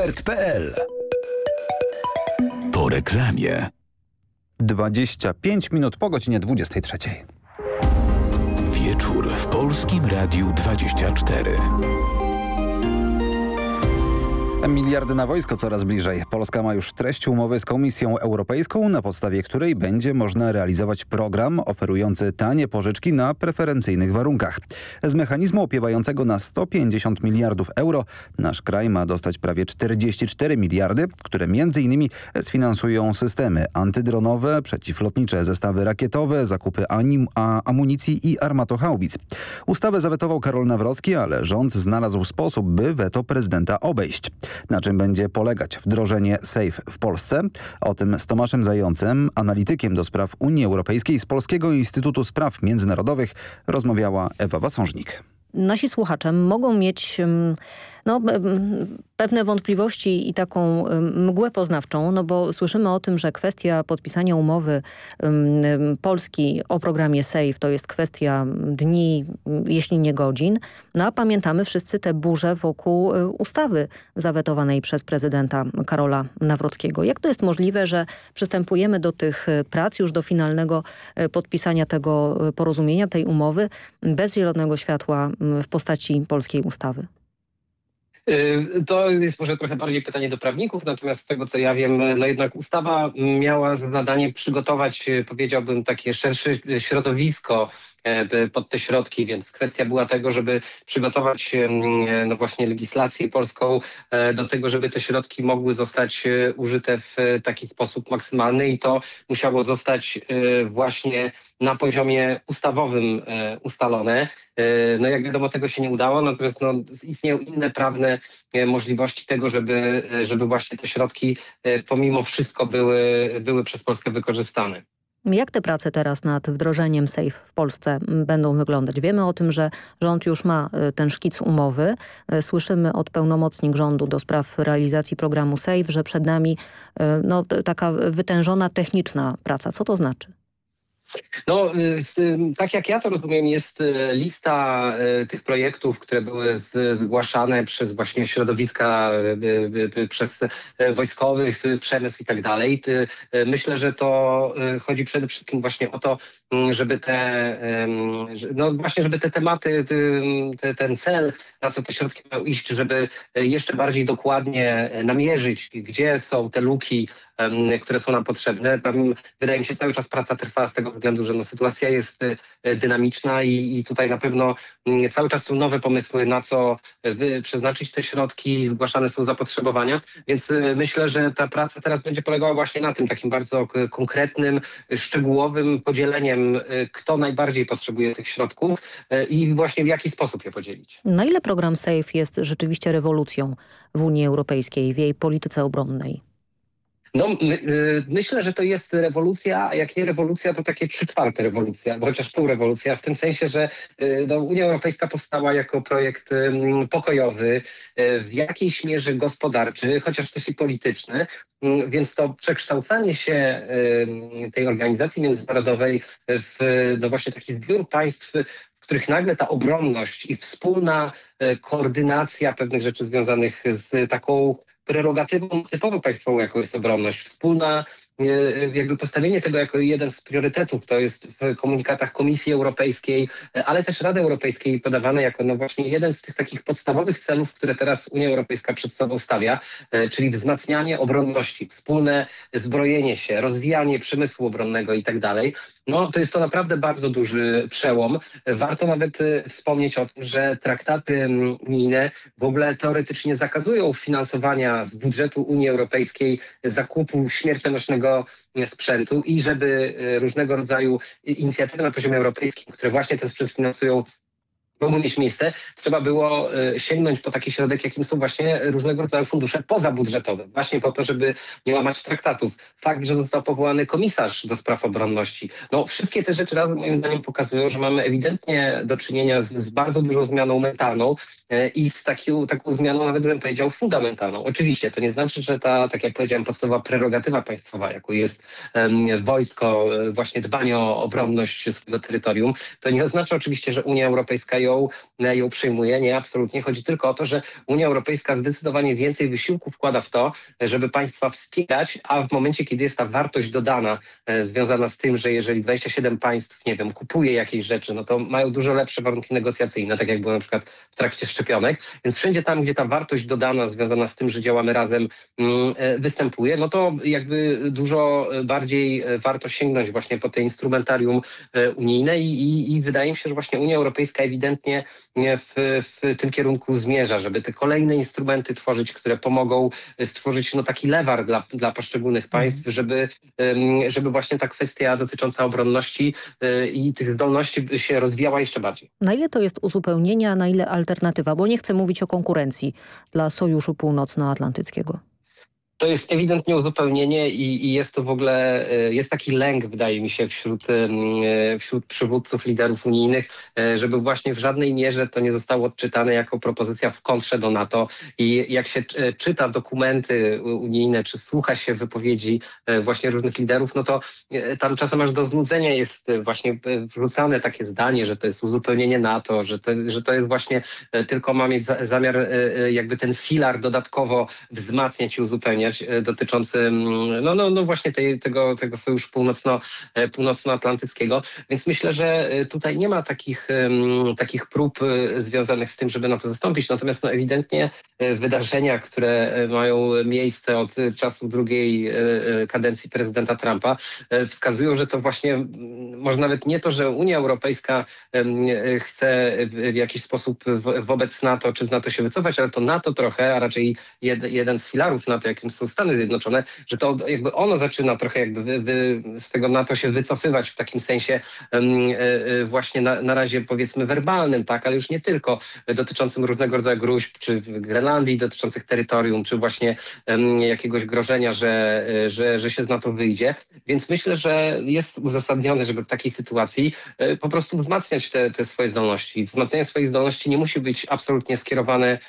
mediaexpert.pl. Po reklamie. 25 minut po godzinie 23. Wieczór w Polskim Radiu 24. Miliardy na wojsko coraz bliżej. Polska ma już treść umowy z Komisją Europejską, na podstawie której będzie można realizować program oferujący tanie pożyczki na preferencyjnych warunkach. Z mechanizmu opiewającego na 150 miliardów euro nasz kraj ma dostać prawie 44 miliardy, które m.in. sfinansują systemy antydronowe, przeciwlotnicze zestawy rakietowe, zakupy anim, a, amunicji i armatochaubic. Ustawę zawetował Karol Nawrocki, ale rząd znalazł sposób, by weto prezydenta obejść. Na czym będzie polegać wdrożenie SAFE w Polsce? O tym z Tomaszem Zającem, analitykiem do spraw Unii Europejskiej z Polskiego Instytutu Spraw Międzynarodowych rozmawiała Ewa Wasążnik. Nasi słuchacze mogą mieć no, pewne wątpliwości i taką mgłę poznawczą, no bo słyszymy o tym, że kwestia podpisania umowy Polski o programie SAFE to jest kwestia dni, jeśli nie godzin. No a pamiętamy wszyscy te burze wokół ustawy zawetowanej przez prezydenta Karola Nawrockiego. Jak to jest możliwe, że przystępujemy do tych prac, już do finalnego podpisania tego porozumienia, tej umowy bez zielonego światła w postaci polskiej ustawy? To jest może trochę bardziej pytanie do prawników, natomiast z tego co ja wiem, no jednak ustawa miała za zadanie przygotować, powiedziałbym, takie szersze środowisko pod te środki, więc kwestia była tego, żeby przygotować no właśnie legislację polską do tego, żeby te środki mogły zostać użyte w taki sposób maksymalny i to musiało zostać właśnie na poziomie ustawowym ustalone. No jak wiadomo tego się nie udało, natomiast no, istnieją inne prawne możliwości tego, żeby, żeby właśnie te środki pomimo wszystko były, były przez Polskę wykorzystane. Jak te prace teraz nad wdrożeniem SAFE w Polsce będą wyglądać? Wiemy o tym, że rząd już ma ten szkic umowy. Słyszymy od pełnomocnik rządu do spraw realizacji programu SAFE, że przed nami no, taka wytężona techniczna praca. Co to znaczy? No, tak jak ja to rozumiem, jest lista tych projektów, które były zgłaszane przez właśnie środowiska, przez wojskowych, przemysł i tak dalej. Myślę, że to chodzi przede wszystkim właśnie o to, żeby te, no właśnie, żeby te tematy, ten cel, na co te środki mają iść, żeby jeszcze bardziej dokładnie namierzyć, gdzie są te luki, które są nam potrzebne. Tam, wydaje mi się, cały czas praca trwa z tego względu, że no, sytuacja jest dynamiczna i, i tutaj na pewno cały czas są nowe pomysły, na co przeznaczyć te środki, zgłaszane są zapotrzebowania, więc myślę, że ta praca teraz będzie polegała właśnie na tym takim bardzo konkretnym, szczegółowym podzieleniem, kto najbardziej potrzebuje tych środków i właśnie w jaki sposób je podzielić. Na ile program SAFE jest rzeczywiście rewolucją w Unii Europejskiej, w jej polityce obronnej? No, my, y, myślę, że to jest rewolucja, a jak nie rewolucja, to takie trzy czwarte rewolucja, chociaż pół rewolucja, w tym sensie, że y, no, Unia Europejska powstała jako projekt y, pokojowy, w jakiejś mierze gospodarczy, chociaż też i polityczny, więc to przekształcanie się tej organizacji międzynarodowej w no właśnie taki zbiór państw, w których nagle ta obronność i wspólna koordynacja pewnych rzeczy związanych z taką prerogatywą typowo państwową, jaką jest obronność. Wspólna, jakby postawienie tego jako jeden z priorytetów, to jest w komunikatach Komisji Europejskiej, ale też Rady Europejskiej podawane jako no właśnie jeden z tych takich podstawowych celów, które teraz Unia Europejska przed sobą stawia, czyli wzmacnianie obronności, wspólne zbrojenie się, rozwijanie przemysłu obronnego i tak dalej. No to jest to naprawdę bardzo duży przełom. Warto nawet wspomnieć o tym, że traktaty unijne w ogóle teoretycznie zakazują finansowania z budżetu Unii Europejskiej zakupu śmiercionośnego sprzętu i żeby różnego rodzaju inicjatywy na poziomie europejskim, które właśnie ten sprzęt finansują, mogą mieć miejsce, trzeba było sięgnąć po taki środek, jakim są właśnie różnego rodzaju fundusze pozabudżetowe. Właśnie po to, żeby nie łamać traktatów. Fakt, że został powołany komisarz do spraw obronności. No wszystkie te rzeczy razem moim zdaniem pokazują, że mamy ewidentnie do czynienia z, z bardzo dużą zmianą mentalną i z taką, taką zmianą nawet bym powiedział fundamentalną. Oczywiście to nie znaczy, że ta, tak jak powiedziałem, podstawowa prerogatywa państwowa, jaką jest um, wojsko, właśnie dbanie o obronność swojego terytorium, to nie oznacza oczywiście, że Unia Europejska ją ją, ją przyjmuje. Nie, absolutnie. Chodzi tylko o to, że Unia Europejska zdecydowanie więcej wysiłku wkłada w to, żeby państwa wspierać, a w momencie, kiedy jest ta wartość dodana e, związana z tym, że jeżeli 27 państw, nie wiem, kupuje jakieś rzeczy, no to mają dużo lepsze warunki negocjacyjne, tak jak było na przykład w trakcie szczepionek. Więc wszędzie tam, gdzie ta wartość dodana związana z tym, że działamy razem mm, e, występuje, no to jakby dużo bardziej e, warto sięgnąć właśnie po te instrumentarium unijne i, i, i wydaje mi się, że właśnie Unia Europejska ewidentnie w, w tym kierunku zmierza, żeby te kolejne instrumenty tworzyć, które pomogą stworzyć no, taki lewar dla, dla poszczególnych państw, żeby, żeby właśnie ta kwestia dotycząca obronności i tych zdolności się rozwijała jeszcze bardziej. Na ile to jest uzupełnienie, a na ile alternatywa? Bo nie chcę mówić o konkurencji dla Sojuszu Północnoatlantyckiego to jest ewidentnie uzupełnienie i, i, jest to w ogóle, e, jest taki lęk, wydaje mi się, wśród, e, wśród przywódców, liderów unijnych, e, żeby właśnie w żadnej mierze to nie zostało odczytane jako propozycja w kontrze do NATO. I jak się czyta dokumenty unijne, czy słucha się wypowiedzi właśnie różnych liderów, no to tam czasem aż do znudzenia jest właśnie wrzucane takie zdanie, że to jest uzupełnienie NATO, że to, że to jest właśnie tylko ma mieć zamiar jakby ten filar dodatkowo wzmacniać i uzupełniać E, dotyczący mm, no, no, no właśnie tej, tego, tego sojuszu północno, e, północnoatlantyckiego. Więc myślę, że e, tutaj nie ma takich, takich prób związanych z tym, żeby na to zastąpić. Natomiast no, ewidentnie wydarzenia, które mają miejsce od czasu drugiej kadencji prezydenta Trumpa wskazują, że to właśnie może nawet nie to, że Unia Europejska chce w jakiś sposób wobec NATO czy z NATO się wycofać, ale to NATO trochę, a raczej jeden z filarów NATO, jakim są Stany Zjednoczone, że to jakby ono zaczyna trochę jakby wy, wy, z tego NATO się wycofywać w takim sensie um, właśnie na, na razie powiedzmy werbalnym, tak, ale już nie tylko dotyczącym różnego rodzaju gruźb, czy w Grenlandii dotyczących terytorium, czy właśnie jakiegoś grożenia, że, że, że się z NATO wyjdzie. Więc myślę, że jest uzasadnione, żeby w takiej sytuacji po prostu wzmacniać te, te swoje zdolności. Wzmacnianie swoich zdolności nie musi być absolutnie skierowane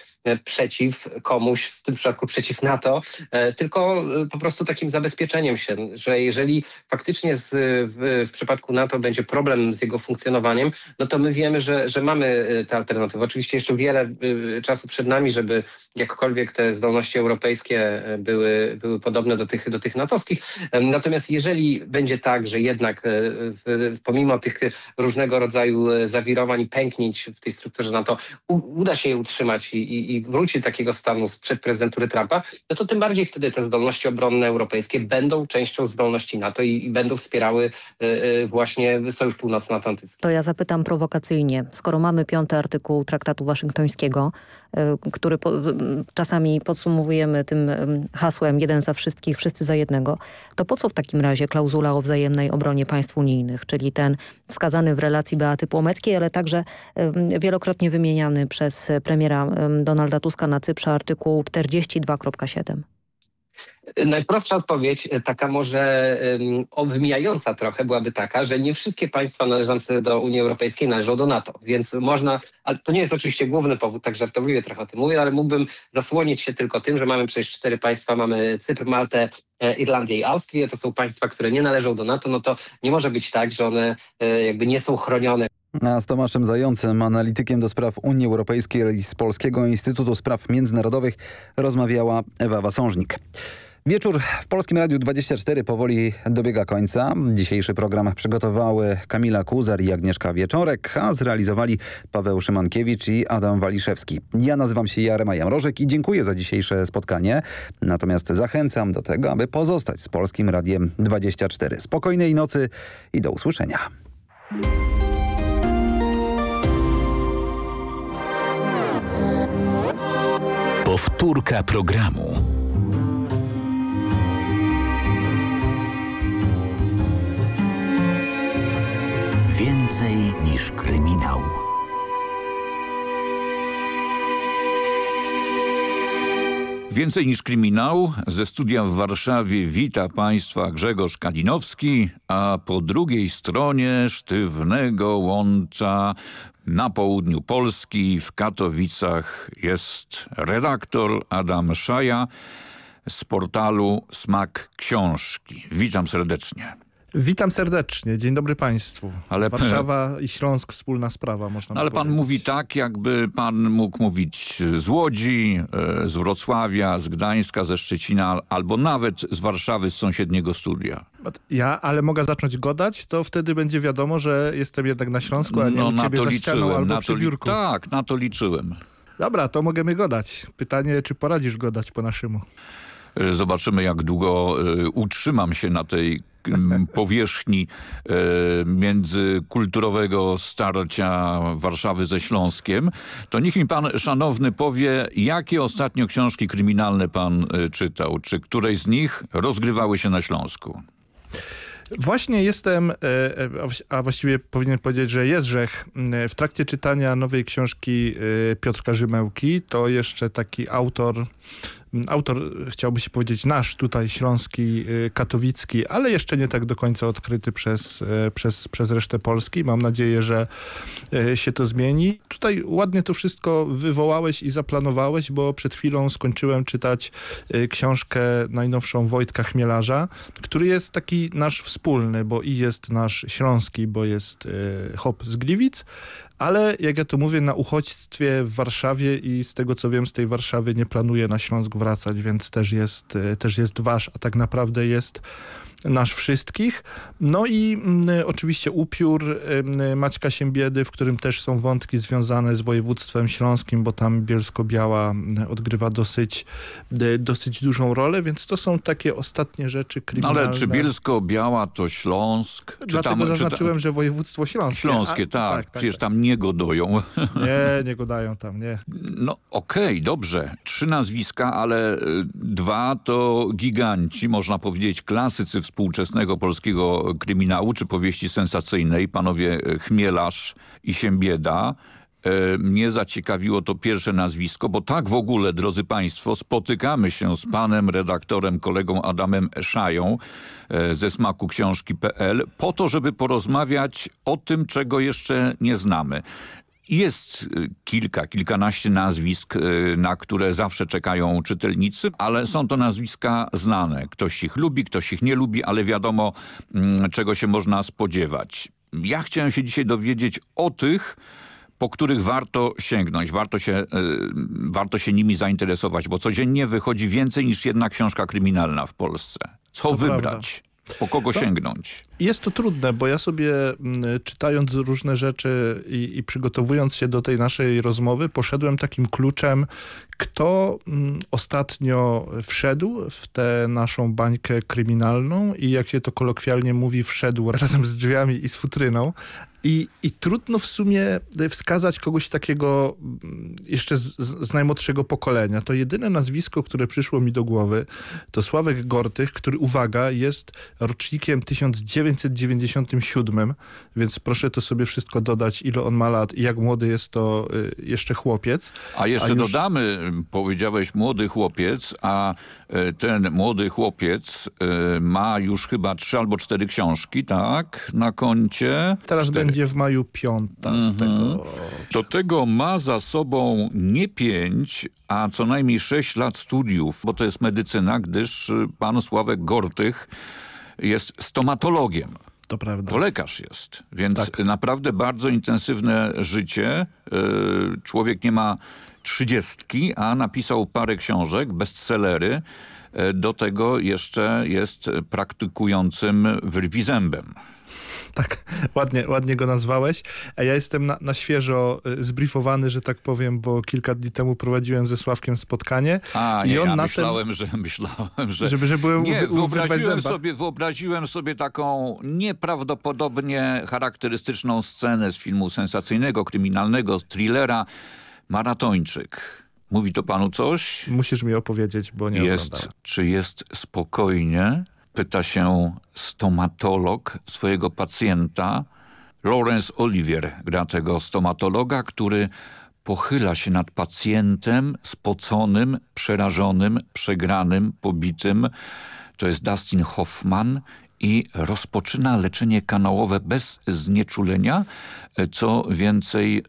przeciw komuś, w tym przypadku przeciw NATO, e, tylko e, po prostu takim zabezpieczeniem się, że jeżeli faktycznie z, w, w, przypadku NATO będzie problem z jego funkcjonowaniem, no to my wiemy, że, że mamy e, te alternatywy. Oczywiście jeszcze wiele czasu przed nami, żeby jakkolwiek te zdolności europejskie były, były podobne do tych, do tych natowskich. Natomiast jeżeli będzie tak, że jednak pomimo tych różnego rodzaju zawirowań i pęknięć w tej strukturze NATO uda się je utrzymać i, i i wróci takiego stanu sprzed prezydentury Trumpa, no to tym bardziej wtedy te zdolności obronne europejskie będą częścią zdolności NATO i, i będą wspierały y, y, właśnie Sojusz Północnoatlantycki. To ja zapytam prowokacyjnie. Skoro mamy piąty artykuł Traktatu Waszyngtońskiego, y, który po, czasami podsumowujemy tym hasłem jeden za wszystkich, wszyscy za jednego, to po co w takim razie klauzula o wzajemnej obronie państw unijnych, czyli ten wskazany w relacji Beaty Płomeckiej, ale także wielokrotnie wymieniany przez premiera Donalda Tuska na Cyprze artykuł 42.7? Najprostsza odpowiedź, e, taka może obmijająca trochę, byłaby taka, że nie wszystkie państwa należące do Unii Europejskiej należą do NATO, więc można, ale to nie jest oczywiście główny powód, tak żartobliwie trochę o tym mówię, ale mógłbym zasłonić się tylko tym, że mamy przecież cztery państwa, mamy Cypr, Maltę, e, Irlandię i Austrię, to są państwa, które nie należą do NATO, no to nie może być tak, że one e, jakby nie są chronione. A z Tomaszem Zającem, analitykiem do spraw Unii Europejskiej z Polskiego Instytutu Spraw Międzynarodowych rozmawiała Ewa Wasążnik. Wieczór w Polskim Radiu 24 powoli dobiega końca. Dzisiejszy program przygotowały Kamila Kuzar i Agnieszka Wieczorek, a zrealizowali Paweł Szymankiewicz i Adam Waliszewski. Ja nazywam się Jarema Jamrożek i dziękuję za dzisiejsze spotkanie. Natomiast zachęcam do tego, aby pozostać z Polskim Radiem 24. Spokojnej nocy i do usłyszenia. Powtórka programu. Więcej niż kryminał. Więcej niż kryminał. Ze studia w Warszawie wita Państwa Grzegorz Kalinowski, a po drugiej stronie sztywnego łącza na południu Polski w Katowicach jest redaktor Adam Szaja z portalu Smak Książki. Witam serdecznie. Witam serdecznie, dzień dobry Państwu. Ale Warszawa i Śląsk wspólna sprawa, można Ale pan mówi tak, jakby pan mógł mówić z Łodzi, e, z Wrocławia, z Gdańska, ze Szczecina, albo nawet z Warszawy, z sąsiedniego studia. Ja, ale mogę zacząć godać, to wtedy będzie wiadomo, że jestem jednak na Śląsku, a nie no, u na ciebie za liczyłem, albo na przy biurku. Tak, na to liczyłem. Dobra, to możemy godać. Pytanie, czy poradzisz godać po naszemu? E, Zobaczymy, jak długo e, utrzymam się na tej powierzchni e, międzykulturowego starcia Warszawy ze Śląskiem. To niech mi pan, szanowny, powie, jakie ostatnio książki kryminalne pan czytał? Czy któreś z nich rozgrywały się na Śląsku? Właśnie jestem, a właściwie powinien powiedzieć, że Jerzech m, w trakcie czytania nowej książki Piotrka Rzymełki, to jeszcze taki autor, autor chciałby się powiedzieć nasz tutaj śląski, e, katowicki, ale jeszcze nie tak do końca odkryty przez, e, przez, przez resztę Polski. Mam nadzieję, że się to zmieni. Tutaj ładnie to wszystko wywołałeś i zaplanowałeś, bo przed chwilą skończyłem czytać książkę najnowszą Wojtka Chmielarza, który jest taki nasz wspólny, bo i jest nasz śląski, bo jest hop z Gliwic, ale jak ja to mówię, na uchodźstwie w Warszawie i z tego co wiem z tej Warszawy nie planuje na Śląsk wracać, więc też jest, e, też jest wasz, a tak naprawdę jest nasz wszystkich. No i mm, oczywiście upiór mm, Maćka Siembiedy, w którym też są wątki związane z województwem śląskim, bo tam Bielsko-Biała mm, odgrywa dosyć, e, dosyć dużą rolę, więc to są takie ostatnie rzeczy kryminalne. ale czy Bielsko-Biała to Śląsk? Czy Dlatego tam, czy zaznaczyłem, że województwo śląskie. Śląskie, A- tak. Przecież tam nie godują. Nie, nie godają tam, nie. No okej, dobrze. Trzy nazwiska, ale y, dwa to giganci, można powiedzieć klasycy współczesnego polskiego kryminału czy powieści sensacyjnej, panowie y, Chmielarz i Siembieda. E, Mnie zaciekawiło to pierwsze nazwisko, bo tak w ogóle, drodzy Państwo, spotykamy się z panem redaktorem, kolegą Adamem Szają e, ze smaku książki.pl po to, żeby porozmawiać o tym, czego jeszcze nie znamy. Jest y, kilka, kilkanaście nazwisk, y, na które zawsze czekają czytelnicy, ale są to nazwiska znane. Ktoś ich lubi, ktoś ich nie lubi, ale wiadomo, mm, czego się można spodziewać. Ja chciałem się dzisiaj dowiedzieć o tych, po których warto sięgnąć, warto się, y, warto się nimi zainteresować, bo codziennie wychodzi więcej niż jedna książka kryminalna w Polsce. Co To wybrać? Po kogo To- sięgnąć? Jest to trudne, bo ja sobie mm, czytając różne rzeczy i, i przygotowując się do tej naszej rozmowy, poszedłem takim kluczem, kto mm, ostatnio wszedł w tę naszą bańkę kryminalną i jak się to kolokwialnie mówi, wszedł razem z drzwiami i z futryną. I, I trudno w sumie wskazać kogoś takiego mm, jeszcze z, z najmłodszego pokolenia. To jedyne nazwisko, które przyszło mi do głowy, to Sławek Gortych, który, uwaga, jest rocznikiem 1997, więc proszę to sobie wszystko dodać, ile on ma lat i jak młody jest to y, jeszcze chłopiec. A jeszcze już- dodamy, powiedziałeś młody chłopiec, a e, ten młody chłopiec e, ma już chyba trzy albo cztery książki, tak, na koncie. Teraz cztery. będzie w maju piąta z Mhm. tego. Do tego ma za sobą nie pięć, a co najmniej sześć lat studiów, bo to jest medycyna, gdyż y, pan Sławek Gortych jest stomatologiem. To prawda. To lekarz jest, więc tak. naprawdę bardzo intensywne życie. Człowiek nie ma trzydziestki, a napisał parę książek, bestsellery. Do tego jeszcze jest praktykującym wyrwizębem. Tak, ładnie, ładnie go nazwałeś. Ja jestem na, na świeżo y, zbriefowany, że tak powiem, bo kilka dni temu prowadziłem ze Sławkiem spotkanie. A, nie, i on ja na myślałem, ten... że myślałem, że... Żeby, że byłem nie, wyobraziłem sobie, wyobraziłem sobie taką nieprawdopodobnie charakterystyczną scenę z filmu sensacyjnego, kryminalnego, thrillera Maratończyk. Mówi to panu coś? Musisz mi opowiedzieć, bo nie jest, oglądałem. Czy jest spokojnie? Pyta się stomatolog swojego pacjenta. Lawrence Olivier gra tego stomatologa, który pochyla się nad pacjentem spoconym, przerażonym, przegranym, pobitym. To jest Dustin Hoffman i rozpoczyna leczenie kanałowe bez znieczulenia, co więcej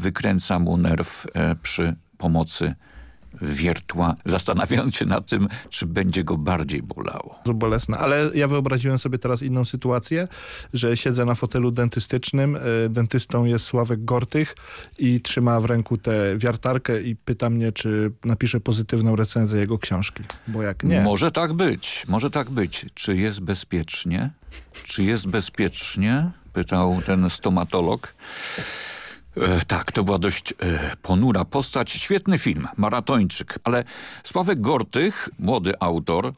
wykręca mu nerw e, przy pomocy wiertła, zastanawiając się nad tym, czy będzie go bardziej bolało. Bolesne, ale ja wyobraziłem sobie teraz inną sytuację, że siedzę na fotelu dentystycznym, e, dentystą jest Sławek Gortych i trzyma w ręku tę wiartarkę i pyta mnie, czy napiszę pozytywną recenzję jego książki, bo jak nie... Może tak być, może tak być. Czy jest bezpiecznie? Czy jest bezpiecznie? Pytał ten stomatolog. E, tak, to była dość e, ponura postać. Świetny film, maratończyk, ale Sławek Gortych, młody autor, e,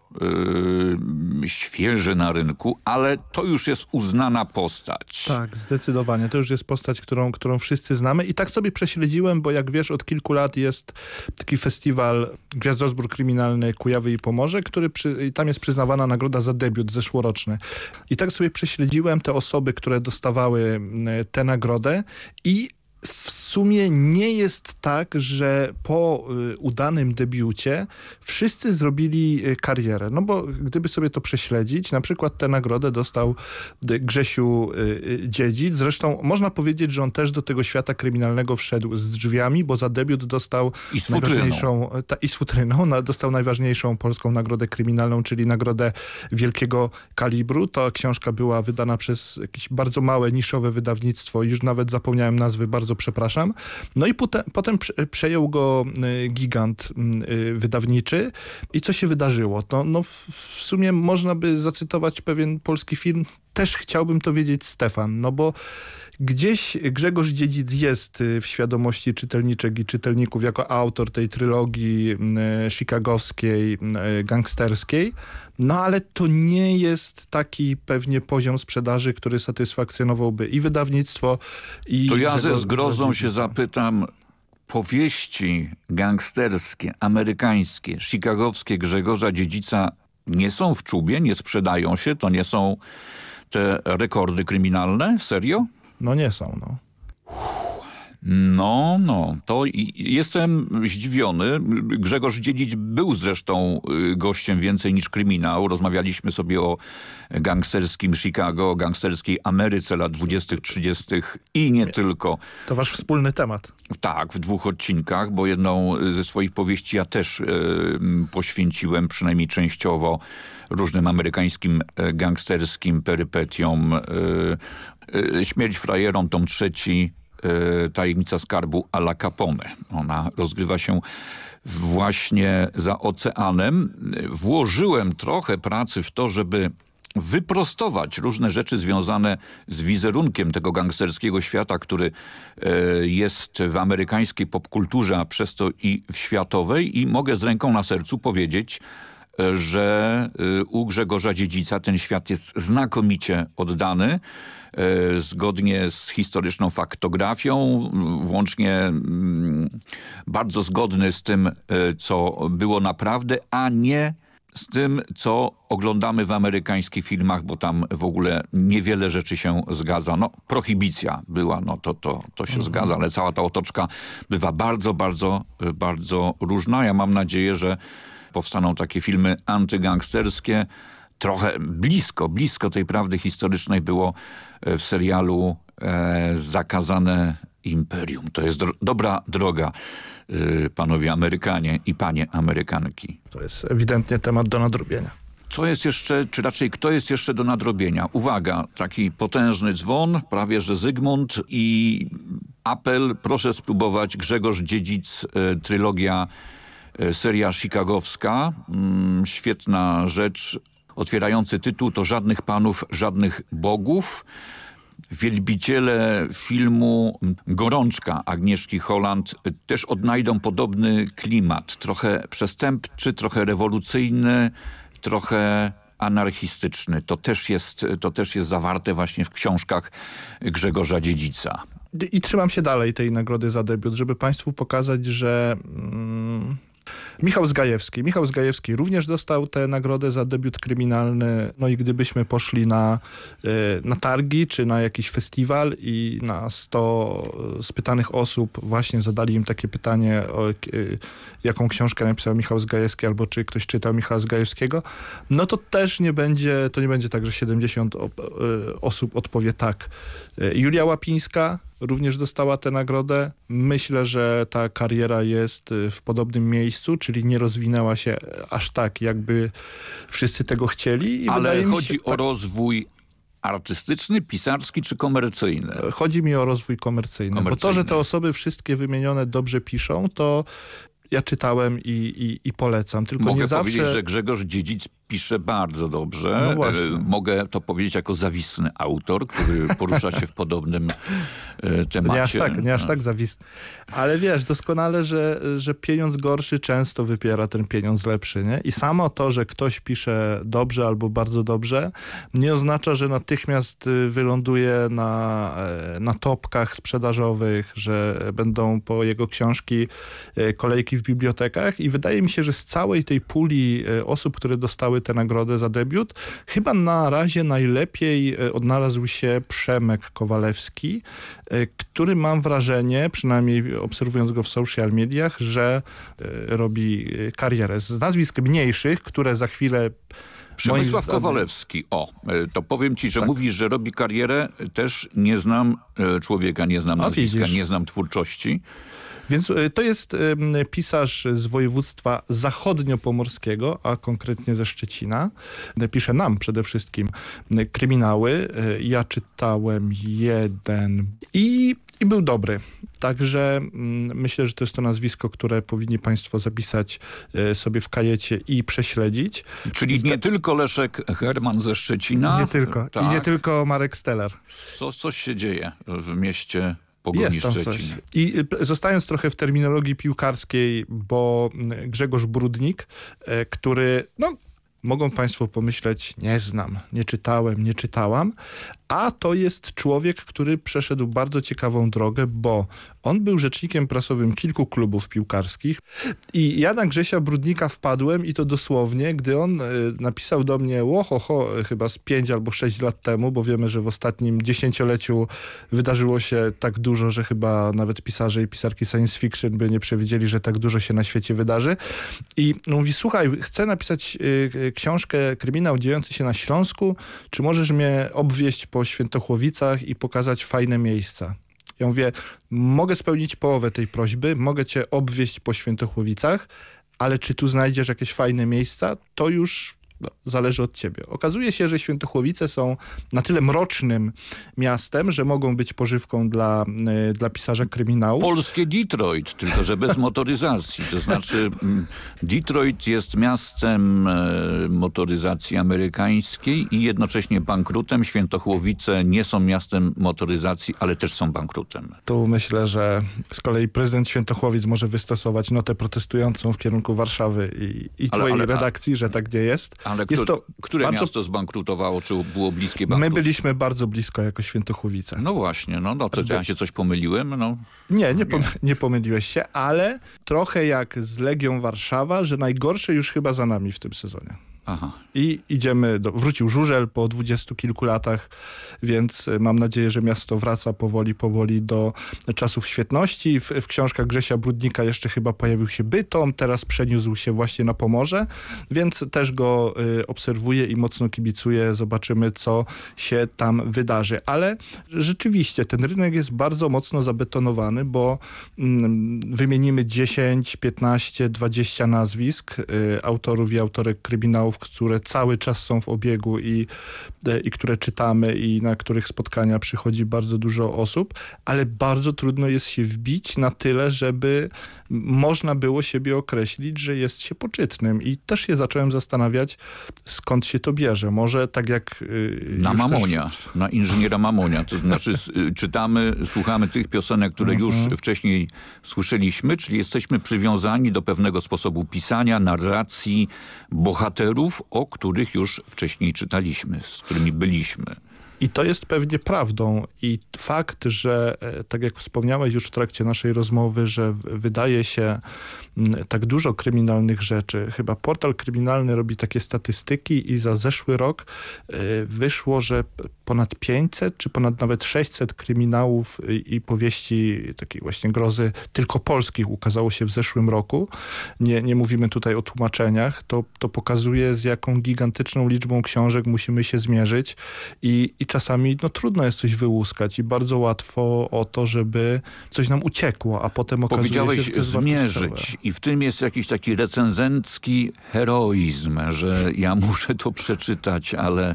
świeży na rynku, ale to już jest uznana postać. Tak, zdecydowanie. To już jest postać, którą, którą wszyscy znamy i tak sobie prześledziłem, bo jak wiesz, od kilku lat jest taki festiwal Gwiazdozbór Kryminalny Kujawy i Pomorze, który przy, tam jest przyznawana nagroda za debiut zeszłoroczny. I tak sobie prześledziłem te osoby, które dostawały tę nagrodę i w sumie nie jest tak, że po y, udanym debiucie wszyscy zrobili y, karierę. No bo gdyby sobie to prześledzić, na przykład tę nagrodę dostał y, Grzesiu Dziedzic. Zresztą można powiedzieć, że on też do tego świata kryminalnego wszedł z drzwiami, bo za debiut dostał I z najważniejszą ta, i z futryną, dostał najważniejszą polską nagrodę kryminalną, czyli nagrodę wielkiego kalibru. Ta książka była wydana przez jakieś bardzo małe, niszowe wydawnictwo. Już nawet zapomniałem nazwy, bardzo przepraszam przepraszam. No i potem, przejął go y, gigant y, wydawniczy i co się wydarzyło? To, no w sumie można by zacytować pewien polski film, też chciałbym to wiedzieć Stefan, no bo gdzieś Grzegorz Dziedzic jest y, w świadomości czytelniczek i czytelników jako autor tej trylogii chicagowskiej, gangsterskiej, no ale to nie jest taki pewnie poziom sprzedaży, który satysfakcjonowałby i wydawnictwo, i... To ja ze zgrozą się zapytam, powieści gangsterskie, amerykańskie, chicagowskie Grzegorza Dziedzica nie są w czubie, nie sprzedają się? To nie są te rekordy kryminalne? Serio? No nie są, no. No, no, to jestem zdziwiony. Grzegorz Dziedzic był zresztą y, gościem więcej niż kryminał. Rozmawialiśmy sobie o gangsterskim Chicago, o gangsterskiej Ameryce lat 20., 30. i nie tylko. To wasz wspólny temat. Tak, w dwóch odcinkach, bo jedną ze swoich powieści ja też y, poświęciłem, przynajmniej częściowo, różnym amerykańskim e, gangsterskim perypetiom. Y, Śmierć frajerom, tom trzeci, E, tajemnica skarbu Ala Capone. Ona rozgrywa się właśnie za oceanem. Włożyłem trochę pracy w to, żeby wyprostować różne rzeczy związane z wizerunkiem tego gangsterskiego świata, który e, jest w amerykańskiej popkulturze, a przez to i w światowej i mogę z ręką na sercu powiedzieć, e, że u Grzegorza Dziedzica ten świat jest znakomicie oddany. E, zgodnie z historyczną faktografią, włącznie mm, bardzo zgodny z tym, co było naprawdę, a nie z tym, co oglądamy w amerykańskich filmach, bo tam w ogóle niewiele rzeczy się zgadza. No, prohibicja była, no to, to, to się mhm. zgadza, ale cała ta otoczka bywa bardzo, bardzo, bardzo różna. Ja mam nadzieję, że powstaną takie filmy antygangsterskie, trochę blisko, blisko tej prawdy historycznej było e, w serialu e, Zakazane Imperium. To jest dro dobra droga, e, panowie Amerykanie i panie Amerykanki. To jest ewidentnie temat do nadrobienia. Co jest jeszcze, czy raczej kto jest jeszcze do nadrobienia? Uwaga, taki potężny dzwon, prawie że Zygmunt i apel, proszę spróbować Grzegorz Dziedzic, y, trylogia, seria chicagowska. Mm, świetna rzecz, otwierający tytuł to Żadnych Panów, Żadnych Bogów wielbiciele filmu Gorączka Agnieszki Holland też odnajdą podobny klimat. Trochę przestępczy, trochę rewolucyjny, trochę anarchistyczny. To też jest, to też jest zawarte właśnie w książkach Grzegorza Dziedzica. I trzymam się dalej tej nagrody za debiut, żeby państwu pokazać, że... Mm Michał Zgajewski. Michał Zgajewski również dostał tę nagrodę za debiut kryminalny. No i gdybyśmy poszli na, e, na targi, czy na jakiś festiwal i na 100 spytanych osób właśnie zadali im takie pytanie, o, e, jaką książkę napisał Michał Zgajewski, albo czy ktoś czytał Michała Zgajewskiego, no to też nie będzie, to nie będzie tak, że 70 e, osób odpowie tak. Julia Łapińska, również dostała tę nagrodę. Myślę, że ta kariera jest y, w podobnym miejscu, czyli nie rozwinęła się aż tak, jakby wszyscy tego chcieli. I Ale chodzi się, o tak... rozwój artystyczny, pisarski czy komercyjny? Chodzi mi o rozwój komercyjny, komercyjny, bo to, że te osoby wszystkie wymienione dobrze piszą, to ja czytałem i, i, i polecam. Tylko Mogę nie zawsze... powiedzieć, że Grzegorz Dziedzic pisze bardzo dobrze. No e, Mogę to powiedzieć jako zawisny autor, który porusza się w podobnym temacie. Nie aż tak, nie aż tak zawisny. Ale wiesz, doskonale, że, że pieniądz gorszy często wypiera ten pieniądz lepszy. Nie? I samo to, że ktoś pisze dobrze albo bardzo dobrze, nie oznacza, że natychmiast y, wyląduje na, e, na topkach sprzedażowych, że będą po jego książki e, kolejki w bibliotekach. I wydaje mi się, że z całej tej puli osób, które dostały tę nagrodę za debiut. Chyba na razie najlepiej e, odnalazł się Przemek Kowalewski, e, który mam wrażenie, przynajmniej obserwując go w social mediach, że e, robi karierę z nazwisk mniejszych, które za chwilę Przemysław Kowalewski, o, to powiem ci, że tak. mówisz, że robi karierę, też nie znam człowieka, nie znam nazwiska, nie znam twórczości. Więc e, to jest pisarz z województwa zachodniopomorskiego, a konkretnie ze Szczecina. Pisze nam przede wszystkim kryminały. E, ja czytałem jeden i, i był dobry. Także myślę, że to jest to nazwisko, które powinni państwo zapisać e, sobie w kajecie i prześledzić. Czyli nie tylko Leszek Herman ze Szczecina. Nie tylko. Tak. I nie tak. tylko Marek Steller. Co, coś się dzieje w mieście Pogoni Jest tam coś. I y, zostając trochę w terminologii piłkarskiej, bo y, Grzegorz Brudnik, y, który, no mogą państwo pomyśleć, nie znam, nie czytałem, nie czytałam, a to jest człowiek, który przeszedł bardzo ciekawą drogę, bo on był rzecznikiem prasowym kilku klubów piłkarskich i ja na Grzesia Brudnika wpadłem i to dosłownie, gdy on y, napisał do mnie łohoho, chyba z pięć albo sześć lat temu, bo wiemy, że w ostatnim dziesięcioleciu wydarzyło się tak dużo, że chyba nawet pisarze i pisarki science fiction by nie przewidzieli, że tak dużo się na świecie wydarzy. I mówi, słuchaj, chcę napisać y, książkę, kryminał dziejący się na Śląsku, czy możesz mnie obwieść po Świętochłowicach i pokazać fajne miejsca. Ja mówię, mogę spełnić połowę tej prośby, mogę cię obwieźć po Świętochłowicach, ale czy tu znajdziesz jakieś fajne miejsca, to już no, zależy od ciebie. Okazuje się, że Świętochłowice są na tyle mrocznym miastem, że mogą być pożywką dla, y, dla pisarza kryminału. Polskie Detroit, tylko że bez motoryzacji. To znaczy mm, Detroit jest miastem e, motoryzacji amerykańskiej i jednocześnie bankrutem. Świętochłowice nie są miastem motoryzacji, ale też są bankrutem. Tu myślę, że z kolei prezydent Świętochłowic może wystosować notę protestującą w kierunku Warszawy i, i ale, twojej ale, redakcji, że tak nie jest. Ale jest to które bardzo... miasto zbankrutowało, czy było bliskie banków? My byliśmy bardzo blisko jako Świętochłowice. No właśnie, no, no to ja się coś pomyliłem? No. Nie, nie, pom nie pomyliłeś się, ale trochę jak z Legią Warszawa, że najgorsze już chyba za nami w tym sezonie. Aha. I idziemy, do, wrócił żużel po dwudziestu kilku latach, więc y, mam nadzieję, że miasto wraca powoli, powoli do czasów świetności. W, w książkach Grzesia Brudnika jeszcze chyba pojawił się Bytom, teraz przeniósł się właśnie na Pomorze, więc też go y, obserwuję i mocno kibicuję. Zobaczymy, co się tam wydarzy. Ale rzeczywiście ten rynek jest bardzo mocno zabetonowany, bo y, wymienimy 10, 15, 20 nazwisk y, autorów i autorek kryminałów materiałów, które cały czas są w obiegu i, e, i które czytamy i na których spotkania przychodzi bardzo dużo osób, ale bardzo trudno jest się wbić na tyle, żeby można było siebie określić, że jest się poczytnym. I też się zacząłem zastanawiać, skąd się to bierze. Może tak jak... Yy, na Mamonia, też... na inżyniera Mamonia. To znaczy y, czytamy, słuchamy tych piosenek, które już mhm. wcześniej słyszeliśmy, czyli jesteśmy przywiązani do pewnego sposobu pisania, narracji, bohaterów, o których już wcześniej czytaliśmy, z którymi byliśmy. I to jest pewnie prawdą. I fakt, że e, tak jak wspomniałeś już w trakcie naszej rozmowy, że wydaje się tak dużo kryminalnych rzeczy. Chyba portal kryminalny robi takie statystyki i za zeszły rok e, wyszło, że ponad 500 czy ponad nawet 600 kryminałów i powieści takiej właśnie grozy tylko polskich ukazało się w zeszłym roku. Nie, nie mówimy tutaj o tłumaczeniach. To, to pokazuje z jaką gigantyczną liczbą książek musimy się zmierzyć i, i czasami no, trudno jest coś wyłuskać i bardzo łatwo o to, żeby coś nam uciekło, a potem okazuje Powiedziałeś się, że zmierzyć i w tym jest jakiś taki recenzencki heroizm, że ja muszę to przeczytać, ale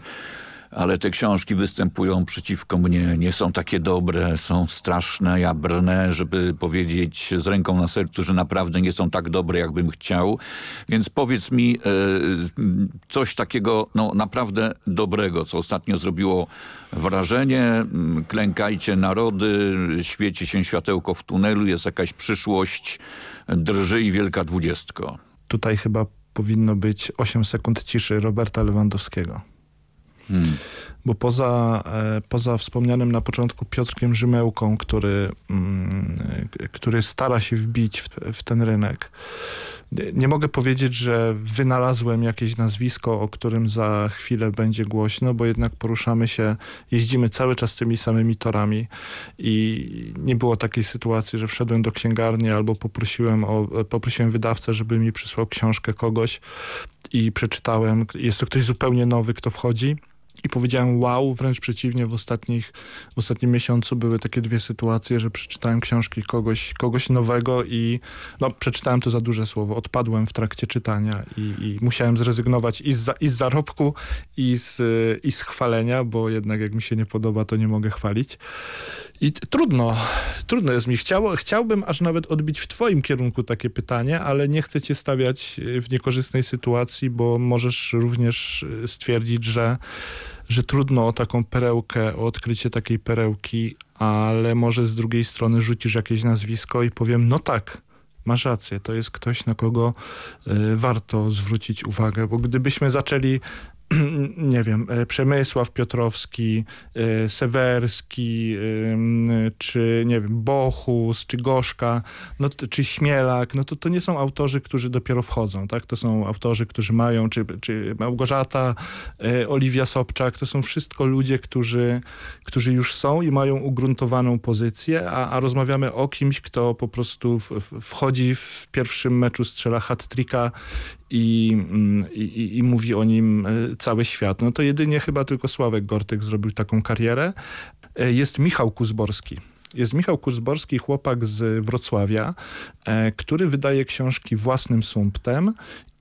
ale te książki występują przeciwko mnie, nie są takie dobre, są straszne, ja brnę, żeby powiedzieć z ręką na sercu, że naprawdę nie są tak dobre, jakbym chciał. Więc powiedz mi e, coś takiego no, naprawdę dobrego, co ostatnio zrobiło wrażenie. Klękajcie narody, świeci się światełko w tunelu, jest jakaś przyszłość, drży i wielka dwudziestko. Tutaj chyba powinno być 8 sekund ciszy Roberta Lewandowskiego. Hmm. Bo poza, e, poza wspomnianym na początku Piotrkiem Rzymełką, który, mm, który stara się wbić w, w ten rynek, nie mogę powiedzieć, że wynalazłem jakieś nazwisko, o którym za chwilę będzie głośno, bo jednak poruszamy się, jeździmy cały czas tymi samymi torami i nie było takiej sytuacji, że wszedłem do księgarni albo poprosiłem, o, poprosiłem wydawcę, żeby mi przysłał książkę kogoś i przeczytałem. Jest to ktoś zupełnie nowy, kto wchodzi i powiedziałem wow, wręcz przeciwnie w, ostatnich, w ostatnim miesiącu były takie dwie sytuacje, że przeczytałem książki kogoś, kogoś nowego i no, przeczytałem to za duże słowo, odpadłem w trakcie czytania i, i musiałem zrezygnować i z, i z zarobku i z, i z chwalenia, bo jednak jak mi się nie podoba, to nie mogę chwalić. I trudno, trudno jest mi. Chciało, chciałbym aż nawet odbić w twoim kierunku takie pytanie, ale nie chcę cię stawiać w niekorzystnej sytuacji, bo możesz również stwierdzić, że że trudno o taką perełkę, o odkrycie takiej perełki, ale może z drugiej strony rzucisz jakieś nazwisko i powiem, no tak, masz rację, to jest ktoś, na kogo y, warto zwrócić uwagę, bo gdybyśmy zaczęli nie wiem, e, Przemysław Piotrowski, e, Sewerski, czy nie wiem, Bochus, czy Gorzka, no, czy Śmielak, no to to nie są autorzy, którzy dopiero wchodzą, tak? To są autorzy, którzy mają, czy, czy Małgorzata, e, Oliwia Sobczak, to są wszystko ludzie, którzy, którzy już są i mają ugruntowaną pozycję, a, a rozmawiamy o kimś, kto po prostu w, wchodzi w pierwszym meczu, strzela hat-tricka i, i, i, mówi o nim e, cały świat. No to jedynie chyba tylko Sławek Gortyk zrobił taką karierę. E, jest Michał Kuzborski. Jest Michał Kuzborski, chłopak z Wrocławia, e, który wydaje książki własnym sumptem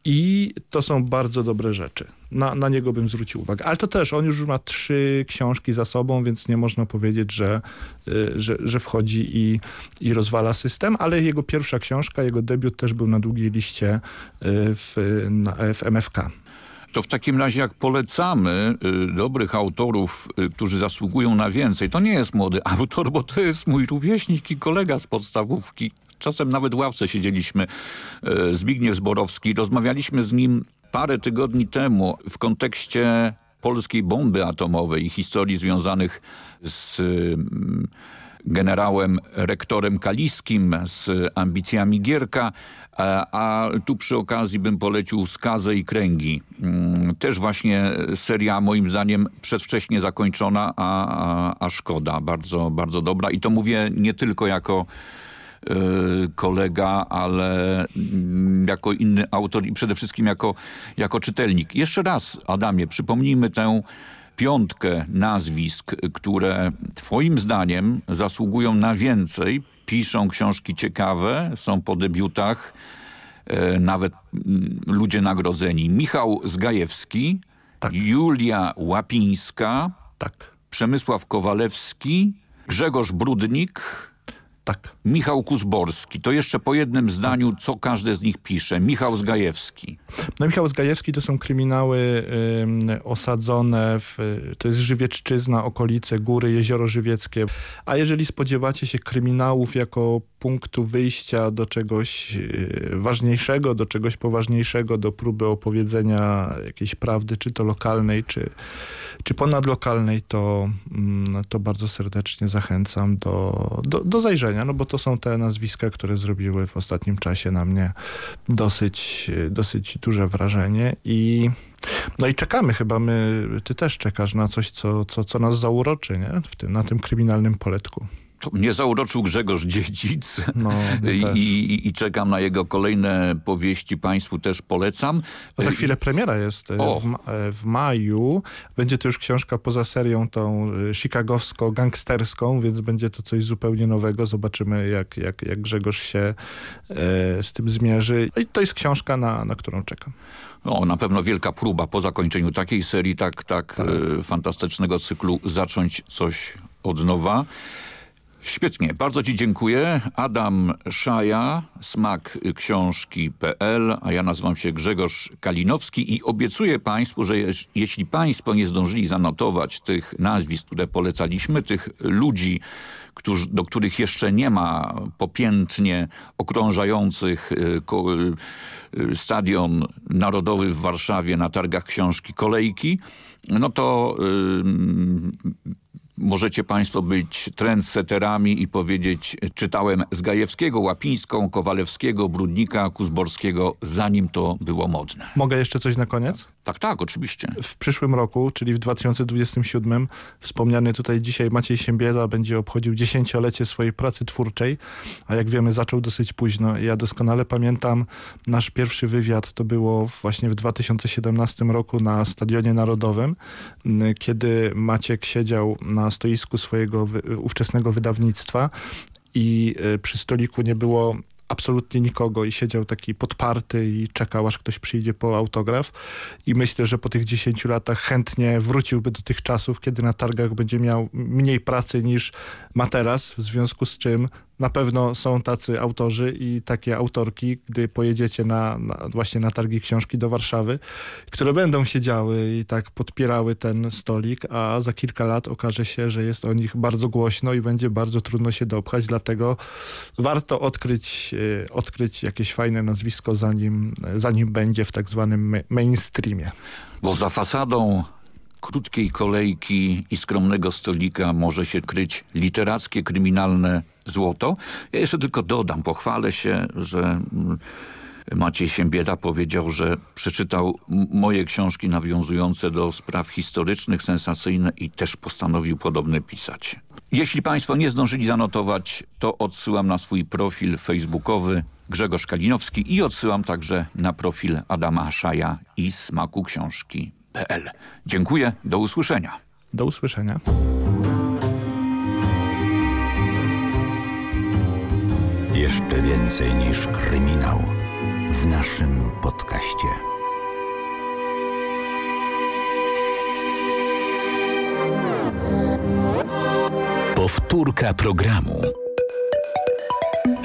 i to są bardzo dobre rzeczy. Na, na niego bym zwrócił uwagę. Ale to też, on już ma trzy książki za sobą, więc nie można powiedzieć, że, y, że, że wchodzi i, i rozwala system, ale jego pierwsza książka, jego debiut też był na długiej liście y, w, w MFK. To w takim razie jak polecamy y, dobrych autorów, którzy zasługują na więcej, to nie jest młody autor, bo to jest mój rówieśnik i kolega z podstawówki, czasem nawet ławce siedzieliśmy, e, Zbigniew Zborowski. Rozmawialiśmy z nim parę tygodni temu w kontekście polskiej bomby atomowej i historii związanych z mm, generałem rektorem Kaliskim, z ambicjami Gierka, a tu przy okazji bym polecił Skazę i Kręgi. Mm, też właśnie seria moim zdaniem przedwcześnie zakończona, a, a, a szkoda. Bardzo, bardzo dobra i to mówię nie tylko jako kolega, ale mm, jako inny autor i przede wszystkim jako, jako czytelnik. Jeszcze raz, Adamie, przypomnijmy tę piątkę nazwisk, które twoim zdaniem zasługują na więcej, piszą książki ciekawe, są po debiutach, e, nawet mm, ludzie nagrodzeni. Michał Zgajewski, tak. Julia Łapińska, tak. Przemysław Kowalewski, Grzegorz Brudnik, tak. Michał Kuzborski. To jeszcze po jednym zdaniu, co każdy z nich pisze. Michał Zgajewski. No Michał Zgajewski to są kryminały y, osadzone w... To jest Żywieczczyzna, okolice, góry, jezioro żywieckie. A jeżeli spodziewacie się kryminałów jako punktu wyjścia do czegoś y, ważniejszego, do czegoś poważniejszego, do próby opowiedzenia jakiejś prawdy, czy to lokalnej, czy, czy ponadlokalnej, to, mm, to bardzo serdecznie zachęcam do, do, do zajrzenia, no bo to są te nazwiska, które zrobiły w ostatnim czasie na mnie dosyć, dosyć duże wrażenie i no i czekamy chyba, my, ty też czekasz na coś, co, co, co nas zauroczy nie? W tym, na tym kryminalnym poletku. To mnie zauroczył Grzegorz Dziedzic no, I, i, i, czekam na jego kolejne powieści. Państwu też polecam. A za chwilę premiera jest e, w, e, w, maju. Będzie to już książka poza serią tą chicagowsko-gangsterską, więc będzie to coś zupełnie nowego. Zobaczymy, jak, jak, jak Grzegorz się e, z tym zmierzy. I to jest książka, na, na którą czekam. No, na pewno wielka próba po zakończeniu takiej serii, tak, tak, tak. E, fantastycznego cyklu, zacząć coś od nowa. Świetnie, bardzo Ci dziękuję. Adam Szaja, smak książki.pl, a ja nazywam się Grzegorz Kalinowski i obiecuję Państwu, że jeśli Państwo nie zdążyli zanotować tych nazwisk, które polecaliśmy, tych ludzi, którzy, do których jeszcze nie ma popiętnie okrążających y, y, Stadion Narodowy w Warszawie na targach książki kolejki, no to yy, Możecie Państwo być trendseterami i powiedzieć, czytałem z Gajewskiego, Łapińską, Kowalewskiego, Brudnika, Kuzborskiego, zanim to było modne. Mogę jeszcze coś na koniec? Tak, tak, oczywiście. W przyszłym roku, czyli w 2027, wspomniany tutaj dzisiaj Maciej Siembiela będzie obchodził dziesięciolecie swojej pracy twórczej, a jak wiemy zaczął dosyć późno. Ja doskonale pamiętam nasz pierwszy wywiad, to było właśnie w 2017 roku na Stadionie Narodowym, kiedy Maciek siedział na stoisku swojego ówczesnego wydawnictwa i e, przy stoliku nie było absolutnie nikogo i siedział taki podparty i czekał, aż ktoś przyjdzie po autograf. I myślę, że po tych 10 latach chętnie wróciłby do tych czasów, kiedy na targach będzie miał mniej pracy niż ma teraz, w związku z czym na pewno są tacy autorzy i takie autorki, gdy pojedziecie na, na, właśnie na targi książki do Warszawy, które będą siedziały i tak podpierały ten stolik, a za kilka lat okaże się, że jest o nich bardzo głośno i będzie bardzo trudno się dopchać, dlatego warto odkryć, e, odkryć jakieś fajne nazwisko, zanim, zanim będzie w tak zwanym mainstreamie. Bo za fasadą krótkiej kolejki i skromnego stolika może się kryć literackie, kryminalne złoto. Ja jeszcze tylko dodam, pochwalę się, że mm, Maciej Siembieda powiedział, że przeczytał moje książki nawiązujące do spraw historycznych, sensacyjne i też postanowił podobne pisać. Jeśli Państwo nie zdążyli zanotować, to odsyłam na swój profil facebookowy Grzegorz Kalinowski i odsyłam także na profil Adama Szaja i Smaku Książki. Dziękuję, do usłyszenia. Do usłyszenia. Jeszcze więcej niż kryminał w naszym podcaście. Powtórka programu.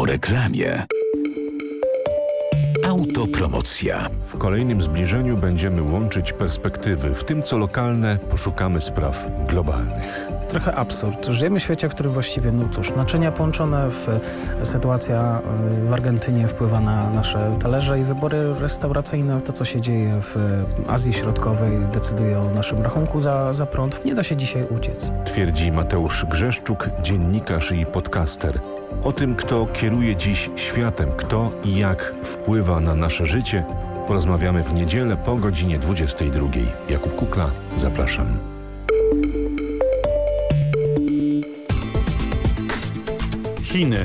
Po reklamie. Autopromocja. W kolejnym zbliżeniu będziemy łączyć perspektywy. W tym co lokalne poszukamy spraw globalnych. Trochę absurd. Żyjemy w świecie, w którym właściwie, no cóż, naczynia połączone, w, sytuacja y, w Argentynie wpływa na nasze talerze i wybory restauracyjne, to co się dzieje w Azji Środkowej decyduje o naszym rachunku za, za prąd. Nie da się dzisiaj uciec. Twierdzi Mateusz Grzeszczuk, dziennikarz i podcaster. O tym, kto kieruje dziś światem, kto i jak wpływa na nasze życie, porozmawiamy w niedzielę po godzinie 22. Jakub Kukla, zapraszam. Chiny